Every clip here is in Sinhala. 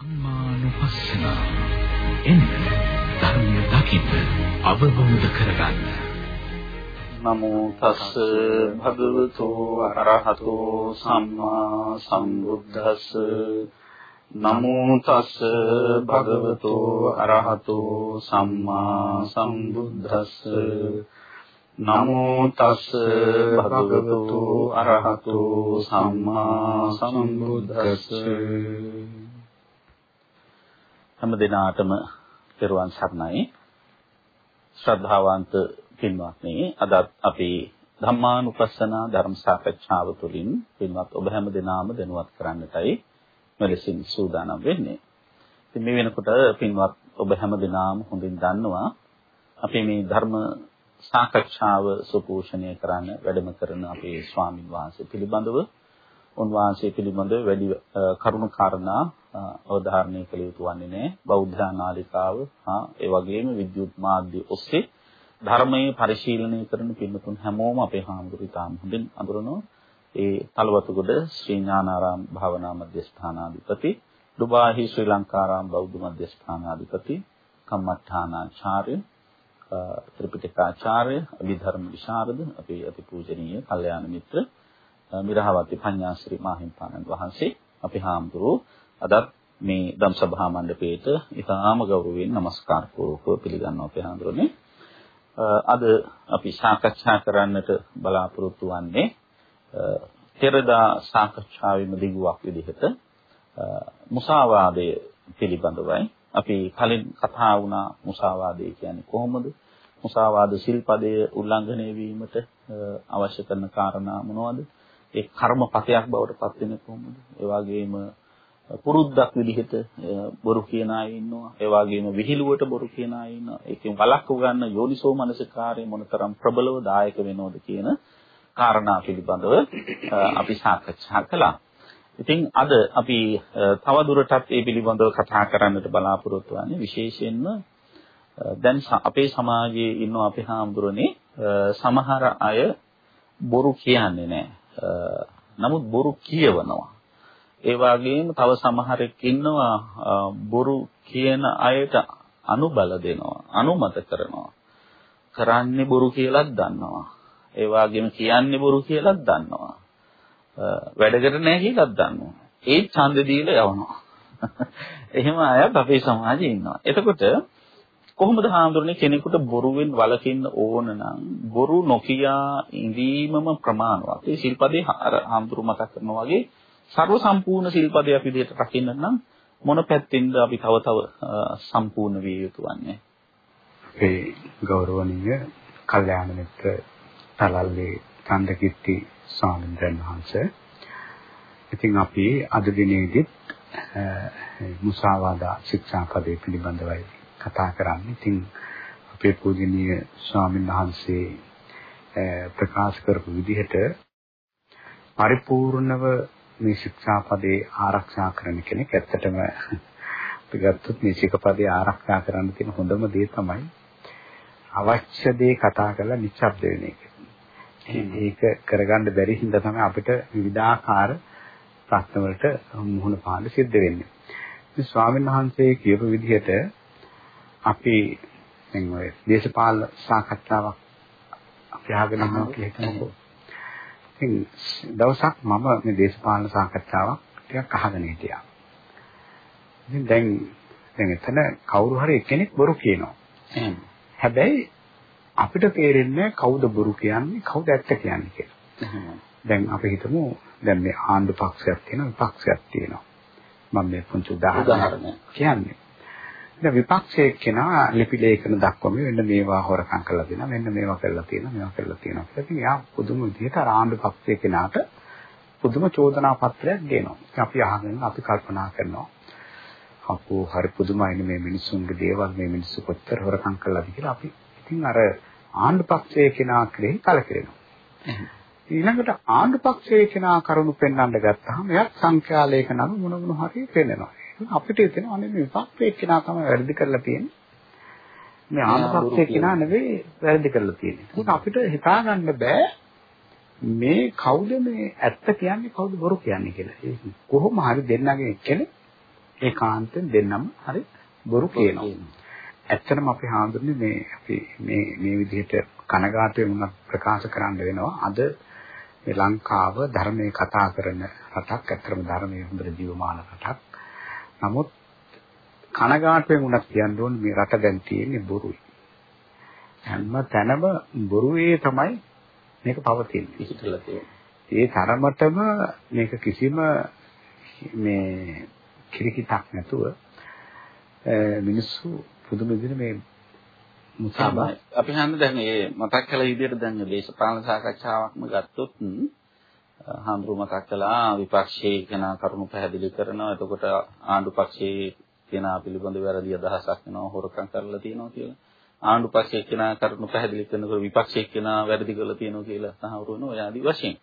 ධම්මානුපස්සන. එන්න ධර්මය දකින්න අවබෝධ කරගන්න. නමෝ තස් භගවතු අරහතෝ සම්මා සම්බුද්දස්ස. නමෝ තස් භගවතු අරහතෝ සම්මා සම්බුද්දස්ස. නමෝ තස් භගවතු අරහතෝ සම්මා සම්බුද්දස්ස. හැම දිනාටම පෙරවන් සරණයි ශ්‍රද්ධාවන්ත පින්වත්නි අද අපි ධම්මානුපස්සන ධර්ම සාකච්ඡාව තුළින් පින්වත් ඔබ හැම දිනාම දැනුවත් කරන්නටයි මෙලෙසින් සූදානම් වෙන්නේ. ඉතින් මේ වෙනකොට පින්වත් ඔබ හැම දිනාම හොඳින් දන්නවා අපි මේ ධර්ම සාකච්ඡාව සුපෝෂණය කරන්න වැඩම කරන අපේ ස්වාමින් වහන්සේ පිළිබඳව උන්වහන්සේ පිළිබඳව වැඩි කරුණු කාරණා අවධාරණය කළ යුතු වන්නේ නැහැ බෞද්ධ නාලිකාව හා ඒ වගේම විද්‍යුත් මාධ්‍ය ඔස්සේ ධර්මයේ පරිශීලනය කරන පින්තුන් හැමෝම අපේ හාමුදුරු ඉතාම හොඳින් අඳුරනවා. ඒ තලවතුගොඩ ශ්‍රී ඥානාරාම භාවනා මධ්‍යස්ථානාධිපති දුබාහි ශ්‍රී ලංකාරාම බෞද්ධ මධ්‍යස්ථානාධිපති කම්මඨානාචාර්ය ත්‍රිපිටකාචාර්ය අභිධර්ම විශාරද අපේ අතිපූජනීය කල්යාණ මිත්‍ර මිරහවති පඤ්ඤාශ්‍රී මාහිම්පාණන් වහන්සේ. අපි හාමුදුරුවෝ අදත් මේ ධම් සභා මණ්ඩපයේට ඉතාම ගෞරවයෙන් নমස්කාර පූර්වකව පිළිගන්නවා අපි හාමුදුරනේ අද අපි සාකච්ඡා කරන්නට බලාපොරොත්තු වෙන්නේ පෙරදා සාකච්ඡාවෙම දිගුවක් විදිහට මුසාවාදය පිළිබඳවයි. අපි කලින් කතා වුණා මුසාවාදය කියන්නේ කොහොමද? මුසාවාද සිල්පදය උල්ලංඝනය වීමට අවශ්‍ය කරන කාරණා මොනවද? ඒ කර්මපතයක් බවට පත් වෙන්නේ කොහොමද ඒ වගේම පුරුද්දක් විදිහට බොරු කියන අය ඉන්නවා. ඒ වගේම විහිළුවට බොරු කියන අය ඉන්නවා. ඒකෙන් වළක්ව ගන්න යෝනිසෝ මනසකාරය මොනතරම් ප්‍රබලව දායක වෙනවද කියන කාරණා පිළිබඳව අපි සාකච්ඡා කළා. ඉතින් අද අපි තවදුරටත් මේ පිළිබඳව කතා කරන්නට බලාපොරොත්තු වෙන්නේ විශේෂයෙන්ම දැන් අපේ සමාජයේ ඉන්න අපේ හාමුදුරනේ සමහර අය බොරු කියන්නේ නැහැ. නමුත් බොරු කියවනවා. ඒ වගේම තව සමහරෙක් ඉන්නවා බොරු කියන අයට අනුබල දෙනවා අනුමත කරනවා. කරන්නේ බොරු කියලාත් දන්නවා. ඒ වගේම කියන්නේ බොරු කියලාත් දන්නවා. වැඩකට නැහැ කියලාත් දන්නවා. ඒ ඡන්ද දීලා යවනවා. එහෙම අයත් අපේ සමාජයේ ඉන්නවා. එතකොට කොහොමද හාමුදුරනේ කෙනෙකුට බොරුවෙන් වළකින්න ඕන නම් බොරු නොකියා ඉඳීමම ප්‍රමාණවත් ඒ ශිල්පදේ හාමුදුරු මතක් කරනවා වගේ ਸਰව සම්පූර්ණ සිල්පදයක් විදිහට රකින්න නම් මොන පැත්තෙන්ද අපි තව තව සම්පූර්ණ විය යුතු වන්නේ? අපේ ගෞරවනීය කල්යාණ මිත්‍ර තලල්ලේ චන්දකිත්ති ස්වාමීන් වහන්සේ. ඉතින් අපි අද දිනේදී මුසාවාදා ශික්ෂාපදේ පිළිබඳවයි කතා කරන්නේ. ඉතින් අපේ පූජනීය ස්වාමීන් වහන්සේ ප්‍රකාශ කරපු විදිහට පරිපූර්ණව මේ ශික්ෂාපදේ ආරක්ෂා කරන කෙනෙක් ඇත්තටම අපි ගත්තොත් මේ ශික්ෂාපදේ ආරක්ෂා කරන්න තියෙන හොඳම දේ තමයි අවශ්‍ය දේ කතා කරලා නිශ්ශබ්ද වෙන එක. ඒක කරගන්න බැරි හින්දා තමයි අපිට විවිධාකාර ප්‍රශ්න වලට මුහුණ පාන්න සිද්ධ වෙන්නේ. ඉතින් ස්වාමීන් වහන්සේ කියපු විදිහට අපි දැන් ඔය දේශපාලන සාකච්ඡාවක් අපි අහගෙන ඉන්නවා කියලා හිතනකො ඉතින් දවසක් මම මේ දේශපාලන සාකච්ඡාවක් ටිකක් අහගෙන හිටියා. ඉතින් දැන් දැන් එතන කවුරු හරි එක්කෙනෙක් බොරු කියනවා. හැබැයි අපිට තේරෙන්නේ කවුද බොරු කියන්නේ කවුද ඇත්ත කියන්නේ කියලා. දැන් අපි හිතමු දැන් මේ ආණ්ඩු පක්ෂයක් තියෙනවා විපක්ෂයක් තියෙනවා. මම මේ පුංචි උදාහරණයක් කියන්නේ. දැන් විපක්ෂයේ කෙනා ලිපි ලේඛන දක්වම මෙන්න මේවා හොරකම් කරලා දෙනවා මෙන්න මේවා කරලා තියෙනවා මේවා කරලා තියෙනවා කියලා. ඉතින් එයා පුදුම විදිහට ආණ්ඩු පක්ෂයේ කෙනාට පුදුම චෝදනා පත්‍රයක් දෙනවා. අපි අහගෙන අපි කල්පනා කරනවා. අපෝ හරි පුදුමයිනේ මේ මිනිස්සුන්ගේ දේවල් මේ මිනිස්සු කොච්චර හොරකම් කළාද කියලා අපි ඉතින් අර ආණ්ඩු පක්ෂයේ කෙනා කෙරෙහි කලකිරෙනවා. ඊළඟට ආණ්ඩු පක්ෂයේ කෙනා කරුණු පෙන්වන්න ගත්තාම එයත් සංඛ්‍යා ලේඛන මොන මොන හරි පෙන්නනවා. අපිට හිතෙනවා අනේ මේ විපක්ෂයේ කෙනා තමයි වැරදි කරලා තියෙන්නේ. මේ ආනපක්ෂයේ කෙනා නෙවෙයි වැරදි කරලා තියෙන්නේ. ඒක අපිට හිතා ගන්න බෑ මේ කවුද මේ ඇත්ත කියන්නේ කවුද බොරු කියන්නේ කියලා. කොහොම හරි දෙන්නගේ කෙනෙක් ඒකාන්තයෙන් දෙන්නම හරි බොරු කියනවා. ඇත්තටම අපි හාමුදුරනේ මේ අපි මේ මේ විදිහට කනගාටුවෙන් උනත් ප්‍රකාශ කරන්න වෙනවා. අද මේ ලංකාව ධර්මයේ කතා කරන රටක්. ඇත්තටම ධර්මයේ හොඳට ජීවමාන රටක්. නමුත් කනගාටුවෙන් උනත් කියන්න ඕනේ මේ රට දැන් තියෙන්නේ බොරුයි. හැම තැනම බොරුවේ තමයි මේක පවතින්නේ. ඉහිටලා තියෙන්නේ. ඒ තරමටම මේක කිසිම මේ කිරිකිතක් නැතුව මිනිස්සු පුදුම විදිහට මේ මුසාවා අපි හන්නේ දැන් මේ මතක් කළ විදිහට දැන් දේශපාලන සාකච්ඡාවක්ම ගත්තොත් හාමුදුරු මතක් කළා විපක්ෂයේ කෙනා කරුණු පැහැදිලි කරනවා එතකොට ආණ්ඩු පක්ෂයේ කෙනා පිළිබඳ වැරදි අදහසක් වෙනවා හොරකම් කරලා තියෙනවා කියලා ආණ්ඩු පක්ෂයේ කෙනා කරුණු පැහැදිලි කරනකොට විපක්ෂයේ කෙනා වැරදි කරලා තියෙනවා කියලා සහවුරු වෙනවා ඔය ආදි වශයෙන්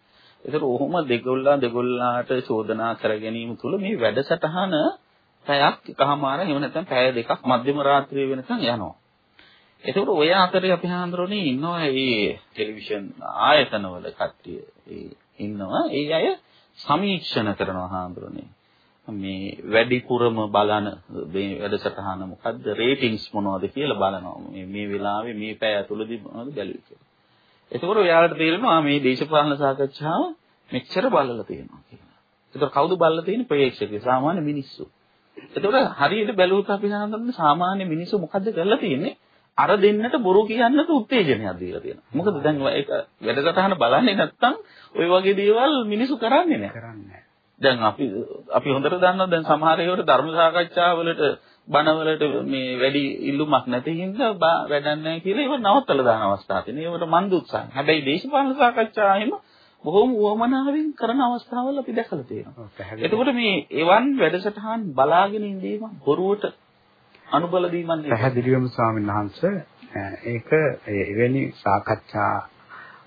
ඒතර ඔහොම දෙගොල්ලා දෙගොල්ලාට චෝදනා කර ගැනීම තුළ මේ වැඩසටහන පැයක් එකමාර එහෙම නැත්නම් පැය දෙකක් මධ්‍යම රාත්‍රියේ වෙනකන් යනවා. ඒතකොට ඔය අතරේ අපි හඳුරන්නේ ඉන්නවා මේ ටෙලිවිෂන් ආයතනවල කට්ටිය. ඒ ඉන්නවා ඒ අය සමීක්ෂණ කරනවා හඳුරන්නේ. මේ වැඩිපුරම බලන මේ වැඩසටහන මොකද්ද රේටින්ග්ස් මොනවද කියලා බලනවා. මේ මේ වෙලාවේ මේ පැය ඇතුළතදී මොනවද බැලුවේ කියලා. එතකොට ඔයාලට තේරෙනවා මේ දේශපාලන සාකච්ඡාව මෙච්චර බලලා තියෙනවා කියලා. එතකොට කවුද බලලා තියෙන්නේ ප්‍රේක්ෂකයෝ සාමාන්‍ය මිනිස්සු. එතකොට හරියට බැලුවොත් අපි හඳුනන සාමාන්‍ය මිනිස්සු මොකද්ද කරලා තියෙන්නේ? අර දෙන්නට බොරු කියන්නට උත්තේජනයක් දීලා තියෙනවා. මොකද දැන් ඒක වැඩසටහන බලන්නේ නැත්නම් ওই වගේ දේවල් මිනිස්සු කරන්නේ නැහැ. කරන්නේ දැන් අපි අපි හොඳට දන්නවා දැන් සමහර ඒවට ධර්ම සාකච්ඡාවලට බණවලට මේ වැඩි ඉල්ලුමක් නැති හින්දා වැඩක් නැහැ කියලා ඒව නවත්තලා දාන අවස්ථා තියෙනවා. ඒවට මන් දුක්සන්. හැබැයි දේශපාලන සාකච්ඡා එහෙම බොහොම උවමනාවෙන් කරන අවස්ථාවල් අපි දැකලා තියෙනවා. එතකොට මේ එවන් වැඩසටහන් බලාගෙන ඉඳීම බොරුවට අනුබල දීමක් නෙවෙයි. පැහැදිලිවම ස්වාමීන් වහන්සේ ඒක එවැනි සාකච්ඡා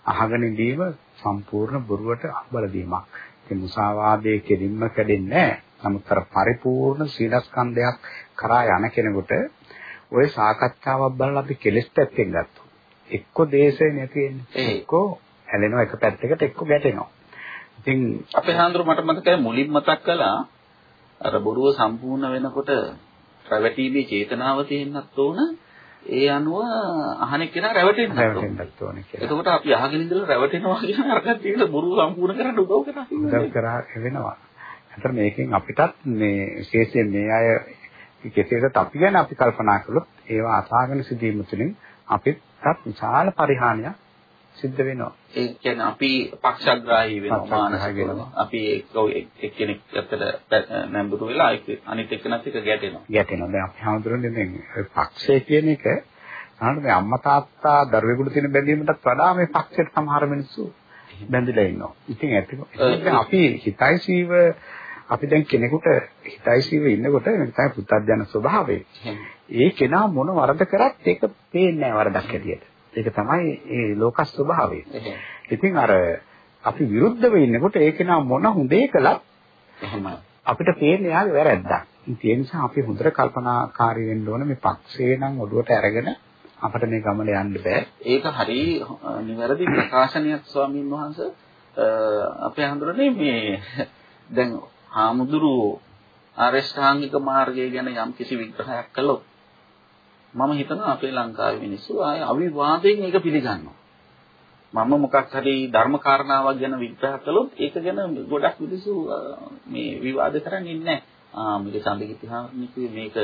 අහගෙන ඉඳීම සම්පූර්ණ බොරුවට අනුබල දීමක්. ඒ මුසාවාදයේ කෙලින්ම කැඩෙන්නේ නැහැ. නමුත් අර පරිපූර්ණ සීලස්කන්ධයක් කරා යන කෙනෙකුට ওই සාකච්ඡාවක් බලලා අපි කෙලස් පැත්තෙන් ගත්තා. එක්ක දේශේ නැති වෙන්නේ. එක්ක හැලෙනවා එක පැත්තකට එක්ක ගැටෙනවා. ඉතින් අපේ හාමුදුරුවෝ මට මතකයි මුලින් මතක් කළා අර බොරුව සම්පූර්ණ වෙනකොට රැවටීමේ චේතනාව තියෙන්නත් ඕන ඒ අනුව අහන කෙනා රැවටෙන්නත් ඕනේ කියලා. එතකොට අපි අහගෙන ඉඳලා රැවටෙනවා කියන අරකට තියෙන බොරුව සම්පූර්ණ කරන්න උදව් කරා. උදව් කරා වෙනවා. අතර මේකෙන් අපිටත් මේ විශේෂයෙන් මේ අය කෙසේද අපි ගැන අපි කල්පනා කළොත් ඒවා අසාගෙන සිටීම තුළින් අපිටත් විශාල පරිහානියක් සිද්ධ වෙනවා. ඒ කියන්නේ අපි පක්ෂග්‍රාහී වෙනවා මානසිකව. අපි එක්කෙනෙක් අතර නැඹුරු වෙලා අනිත් එක්කෙනත් එක්ක ගැටෙනවා. ගැටෙනවා. දැන් අපි හඳුරන්නේ දැන් පක්ෂය කියන එක සමහරවිට මේ අම්මා තාත්තා දරුවෙකුට තියෙන බැඳීමටත් වඩා මේ පක්ෂයට සමහර මිනිස්සු බැඳිලා ඉන්නවා. ඉතින් ඇත්තටම අපි හිතයිසීව අපි දැන් කෙනෙකුට හිතයිසීව ඉන්නකොට මේක තමයි පුත්තජන ස්වභාවය. ඒ කෙනා මොන වරද කරත් ඒක පේන්නේ නැහැ වරදක් හැටියට. ඒක තමයි ඒ ලෝක ස්වභාවය. ඉතින් අර අපි විරුද්ධව ඉන්නකොට ඒ කෙනා මොන හොඳේ කළත් අපිට පේන්නේ යාගේ වැරැද්දක්. ඒ නිසා අපි හොඳට කල්පනාකාරී වෙන්න ඕන මේ පක්ෂේ නම් ඔළුවට අරගෙන අපිට මේ ගමන යන්න බෑ. ඒක හරි නිවැරදි ප්‍රකාශනයක් ස්වාමීන් වහන්සේ අපේ හඳුරන්නේ මේ දැන් හාමුදුරුවෝ ආරෂ්ඨාංගික මාර්ගය ගැන යම් කිසි විග්‍රහයක් කළොත් මම හිතනවා අපේ ලංකාවේ මිනිස්සු ආය අවිවාදයෙන් ඒක පිළිගන්නවා. මම මොකක් හරි ධර්ම කාරණාවක් ගැන විග්‍රහ කළොත් ඒක ගැන ගොඩක් මිනිස්සු මේ විවාද කරන්නේ නැහැ. ආ මේක සම්බිතිහානික මේක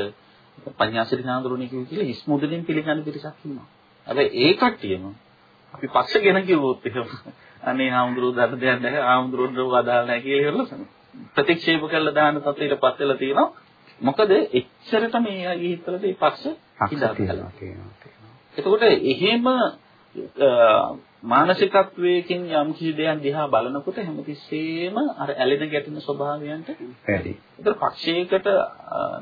පඤ්ඤාසිරි හාමුදුරුවනේ කිව්ව කියලා ඉස්මුදලින් පිළිගන්න පිරිසක් ඉන්නවා. හැබැයි ඒ කට්ටියම අපි පක්ෂ ගැන කිව්වොත් එහෙම අනේ හාමුදුරුවෝ දඩ දෙයක් නැහැ හාමුදුරුවෝ අදාළ නැහැ කියලා ඉවරලා ප්‍රතික්ෂේප කළා දාන තත්ත්වයටපත් වෙලා තියෙනවා. මොකද එච්චරට මේ අයගේ හිතවල මේ පක්ෂ හිතාගන්නවා. එතකොට එහෙම මානසිකත්වයකින් යම් කිසි දෙයක් දිහා බලනකොට හැමතිස්සෙම අර ඇලෙන ගැටෙන ස්වභාවයන්ට වැඩි. ඒතර පක්ෂයකට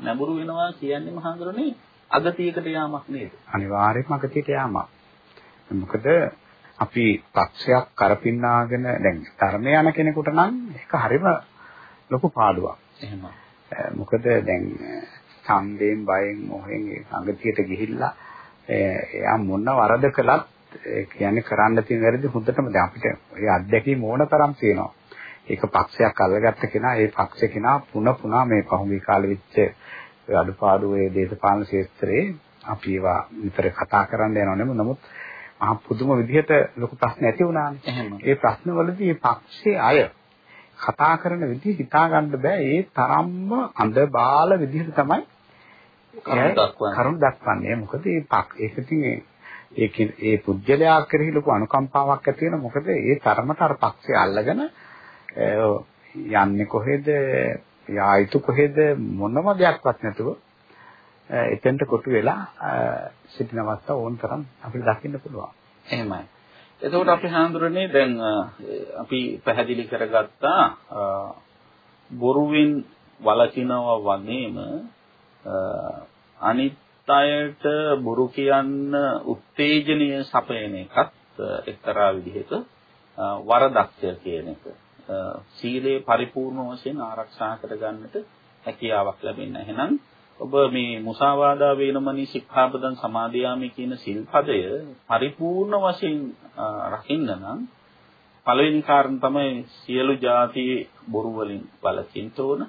නැඹුරු වෙනවා කියන්නේ මහඳුරනේ අගතියකට යාමක් නේද? අනිවාර්යයෙන්ම අගතියට යාමක්. මොකද අපි පක්ෂයක් කරපින්නාගෙන දැන් ධර්මය යන කෙනෙකුට නම් ඒක හරිම ලොකු පාඩුවක්. එහෙමයි. මොකද දැන් ඡන්දයෙන් බයෙන් මොහෙන් ඒ අගතියට ගිහිල්ලා එයා මොන වරද කළත් කියන්නේ කරන්න තියෙන වැරදි හොඳටම දැන් අපිට ඒ අත්දැකීම් ඕන තරම් තියෙනවා. ඒක පක්ෂයක් අල්ලගත්ත කෙනා ඒ පක්ෂ කෙනා පුන පුනා මේ පහුගිය කාලෙ වෙච්ච අඩුපාඩු ඒ දේශපාලන ක්ෂේත්‍රයේ අපි ඒවා විතර කතා කරන්න යනව නෙමෙයි නමුත් මහ පුදුම විදිහට ලොකු ප්‍රශ්න ඇති වුණානේ. ඒ ප්‍රශ්නවලදී මේ පක්ෂයේ අය කතා කරන විදිහ හිතා ගන්න බෑ. ඒ තරම්ම අඳ බාල විදිහට තමයි කරුණ දක්වන්නේ. මොකද මේ පක් ඒක ඉතින් ඒ ඒ පුජ්‍යලයා කෙරෙහි ලොකු අනුකම්පාවක් ඇති වෙන මොකද ඒ තරමට අර පක්ෂය අල්ලගෙන යන්නේ කොහෙද යායුතු කොහෙද මොනම දෙයක්වත් නැතුව එතෙන්ට කොටු වෙලා සිටින අවස්ථාව ඕන තරම් අපිට දකින්න පුළුවන්. එහෙමයි. එතකොට අපි හඳුරන්නේ දැන් අපි පැහැදිලි කරගත්තා බොරුවෙන් වලකිනවා වගේම අනිත් අයට බොරු කියන්න උත්තේජනීය සපයන එකත් එක්තරා විදිහක වරදක්ය කියන එක. සීලේ පරිපූර්ණ වශයෙන් ආරක්ෂා කරගන්නට හැකියාවක් ලැබෙන්නේ. එහෙනම් ඔබ මේ මුසාවාදා වේනමනි සික්ඛාපදං සමාදියාමි කියන සිල්පදය පරිපූර්ණ වශයෙන් රකින්න නම් පළවෙනි කාරණ තමයි සියලු જાතියේ බොරු වලින් වළකින්න ඕන.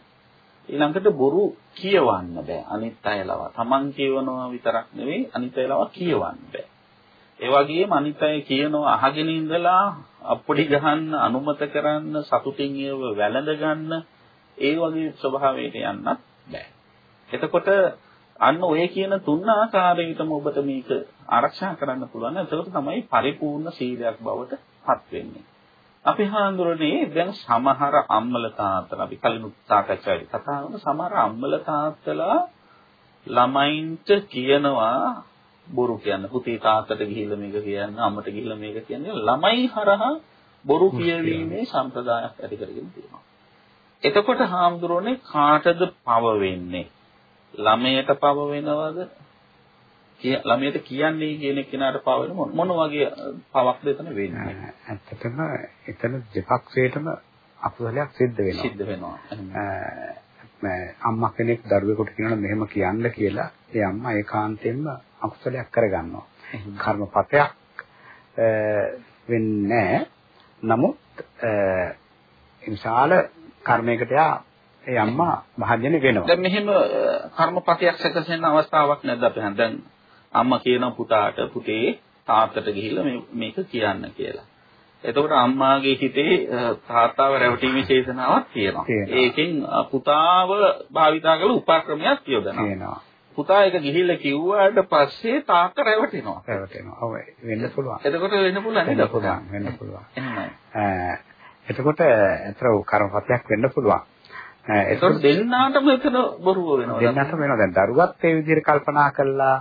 ඊළඟට බොරු කියවන්න බෑ. අනිත් අයලව. Taman කියවනවා විතරක් නෙවෙයි අනිත් අයලව කියවන්න බෑ. ඒ වගේම අනිත් අය කියනවා අහගෙන ඉඳලා අප්පොඩි ගහන්න අනුමත කරන්න සතුටින් ඒව වැළඳ ගන්න ඒ වගේ ස්වභාවයකට යන්නත් බෑ. එතකොට අන්න ඔය කියන තුන් ආකාරයකටම ඔබට මේක ආරක්ෂා කරන්න පුළුවන්. එතකොට තමයි පරිපූර්ණ සීලයක් බවට පත් වෙන්නේ. අපි හාඳුරන්නේ දැන් සමහර අම්මල තාත්තලා අපි කලින් සාකච්ඡාවේ කතා කරන සමහර අම්මල තාත්තලා ළමයින්ට කියනවා බොරු කියන්න පුතේ තාත්තට ගිහිල්ලා මේක කියන්න අම්මට ගිහිල්ලා මේක කියන්නේ ළමයි හරහා බොරු කියවීමේ සම්ප්‍රදායක් ඇති කරගෙන තියෙනවා. එතකොට හාමුදුරනේ කාටද පව වෙන්නේ? ළමයට පව වෙනවද? ළමයට කියන්නේ කියන කෙනාට පව වෙන මොන වගේ පවක්ද එතන වෙන්නේ? ඇත්තටම එතන දෙපක්ෂයටම අකුසලයක් සිද්ධ වෙනවා. සිද්ධ වෙනවා. අම්මා කෙනෙක් දරුවෙකුට කියනවා මෙහෙම කියන්න කියලා ඒ අම්මා ඒකාන්තයෙන්ම අකුසලයක් කරගන්නවා. කර්මපතයක් වෙන්නේ නමුත් විශාල කර්මයකට යා ඒ අම්මා භාජනය වෙනවා. දැන් මෙහෙම කර්මපතයක් සැකසෙන අවස්ථාවක් නැද්ද අපේ? දැන් අම්මා කියන පුතාට පුතේ තාත්තට ගිහිල්ලා මේක කියන්න කියලා. එතකොට අම්මාගේ හිතේ තාත්තාව රැවටීමේ චේතනාවක් තියෙනවා. ඒකෙන් පුතාව භාවිතා කළ උපක්‍රමයක් යොදනවා. පුතා ඒක ගිහිල්ලා කිව්වාට පස්සේ තාත්තා රැවටෙනවා. රැවටෙනවා. ඔව් වෙන්න පුළුවන්. එතකොට වෙන්න පුළුවන් නේද? පුළුවන්. වෙන්න පුළුවන්. එහෙමයි. එතකොට අතර කර්මපතයක් වෙන්න පුළුවන්. ඒතකොට දෙන්නාටම එතන බොරුව වෙනවා. දෙන්නාටම වෙනවා. දැන් දරුවත් ඒ විදිහට කල්පනා කළා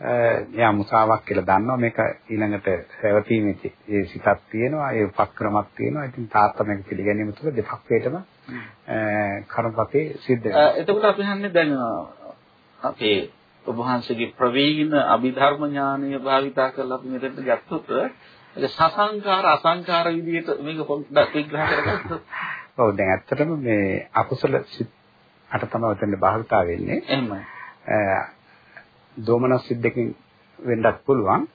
එයා මුසාවක් කියලා දන්නවා. මේක ඊළඟට රැවටීමේ ඒ සිතක් තියෙනවා ඒ උපක්‍රමයක් තියෙනවා. ඉතින් තාත්තා මේක පිළිගැනීම තුළ දෙපක්ෂයටම කර්මපතේ සිද්ධ වෙනවා. එතකොට අපි හන්නේ දැන් අපේ ඔබ වහන්සේගේ ප්‍රවීණ අභිධර්ම ඥානය භාවිතා කරලා අපි මෙතනට ගත්තොත් ඒක සසංකාර අසංකාර විදිහට මේක පොඩ්ඩක් විග්‍රහ කරගත්තොත්. ඔව් දැන් ඇත්තටම මේ අකුසල සිත් අට තමයි උතෙන්ද භාවිතා වෙන්නේ. එහෙමයි. දෝමනස් සිද්දකින් වෙන්නත් පුළුවන්.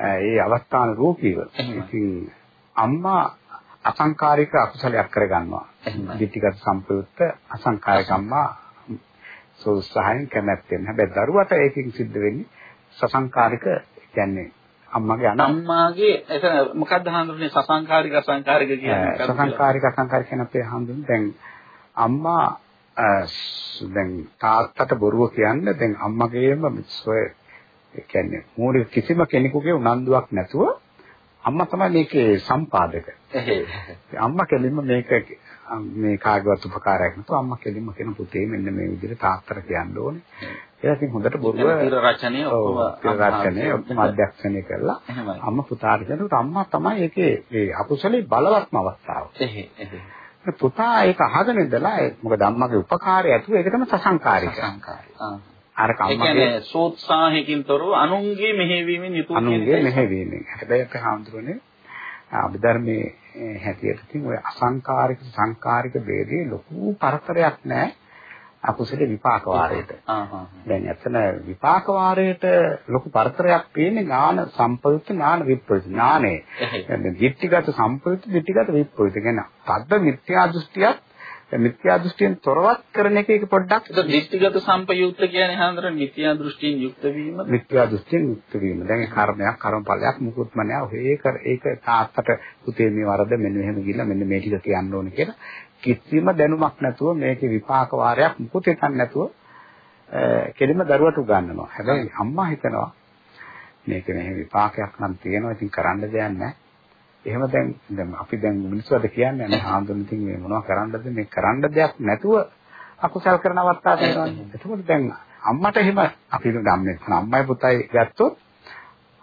ඒ අවස්ථාන රූපීව. ඉතින් අම්මා අසංකාරික අකුසලයක් කරගන්නවා. දිටිගත සම්ප්‍රයුක්ත අසංකාරික අම්මා සෝත්සාහයෙන් කැමැත්තෙන්. හැබැයි දරුවට ඒකෙන් සිද්ධ වෙන්නේ සසංකාරික කියන්නේ අම්මගේ අන අම්මාගේ එතන මොකක්ද හඳුන්වන්නේ සසංකාරික අසංකාරික කියන්නේ සසංකාරික අසංකාරික කියන අපේ හඳුන්වන්නේ දැන් අම්මා දැන් තාත්තට බොරුව කියන්නේ දැන් අම්මගේම සොය ඒ කියන්නේ මූලික කිසිම කෙනෙකුගේ උනන්දුවක් නැතුව අම්මා තමයි මේකේ සම්පාදක. අම්මා කෙලින්ම මේක මේ කාගේවත් උපකාරයක් නැතුව අම්මා කෙලින්ම කියන පුතේ මෙන්න මේ විදිහට තාත්තට කියන්න ඕනේ. ඒක ඉතින් හොඳට බොරුව තිර රචනය ඔක්කොම රචනය අධ්‍යක්ෂණය කරලා අම්මා පුතාට කියනකොට අම්මා තමයි ඒකේ ඒ අකුසලේ බලවත්ම අවස්ථාව. එහේ එහේ. පුතා ඒක අහගෙන ඉඳලා මොකද අම්මගේ උපකාරය ඇතුව ඒක තමයි සසංකාරික. සසංකාරී. අර කියන්නේ සෝත්සාහයෙන් තොරව අනුන්ගේ මෙහෙවීමෙන් යුතුව අනුන්ගේ මෙහෙවීමෙන්. හැබැයි අපේ හාමුදුරනේ අභිධර්මයේ හැටියට ඉතින් ඔය අසංකාරික සංකාරික ભેදේ ලොකු පරතරයක් නැහැ. අකුසලේ විපාක වාරයට. දැන් එතන විපාක වාරයට ලොකු පරතරයක් තියෙන්නේ ඥාන සම්පයුක්ත ඥාන විප්‍රයුක්ත ඥානේ. දැන් දිට්ඨිගත සම්පයුක්ත දිට්ඨිගත විප්‍රයුක්ත කියන තද්ද මිත්‍යා දෘෂ්ටියක් මිත්‍යා දෘෂ්ටියෙන් තොරවත් කරන එක එක පොඩ්ඩක් ඒක දෘෂ්ටිගත සම්පයුක්ත කියන්නේ හාන්දර මිත්‍යා දෘෂ්ටියෙන් යුක්ත වීම. මිත්‍යා දෘෂ්ටියෙන් යුක්ත වීම. දැන් කර්මයක් කර්මඵලයක් මුකුත්ම නෑ. ඔය කර ඒක තාත්තට පුතේ මේ වරද මෙන්න මෙහෙම ගිහිල්ලා මෙන්න මේ ටික කියන්න ඕනේ කියලා කිසිම දැනුමක් නැතුව මේකේ විපාක වාරයක් මුකුත් හිතන්නේ නැතුව කෙලින්ම දරුවට උගන්වනවා. හැබැයි අම්මා හිතනවා මේක මෙහෙම විපාකයක් නම් තියෙනවා. ඉතින් කරන්න දෙයක් නැහැ. එහෙම දැන් දැන් අපි දැන් මිනිස්සුන්ට කියන්නේ අනේ හාමුදුරනේ ඉතින් මේ මොනවද කරන්නද මේ කරන්න දෙයක් නැතුව අකුසල් කරන අවස්ථා තියෙනවානේ. එතකොට දැන් අම්මට එහෙම අපි ගම්නේ අම්මයි පුතයි ගත්තොත්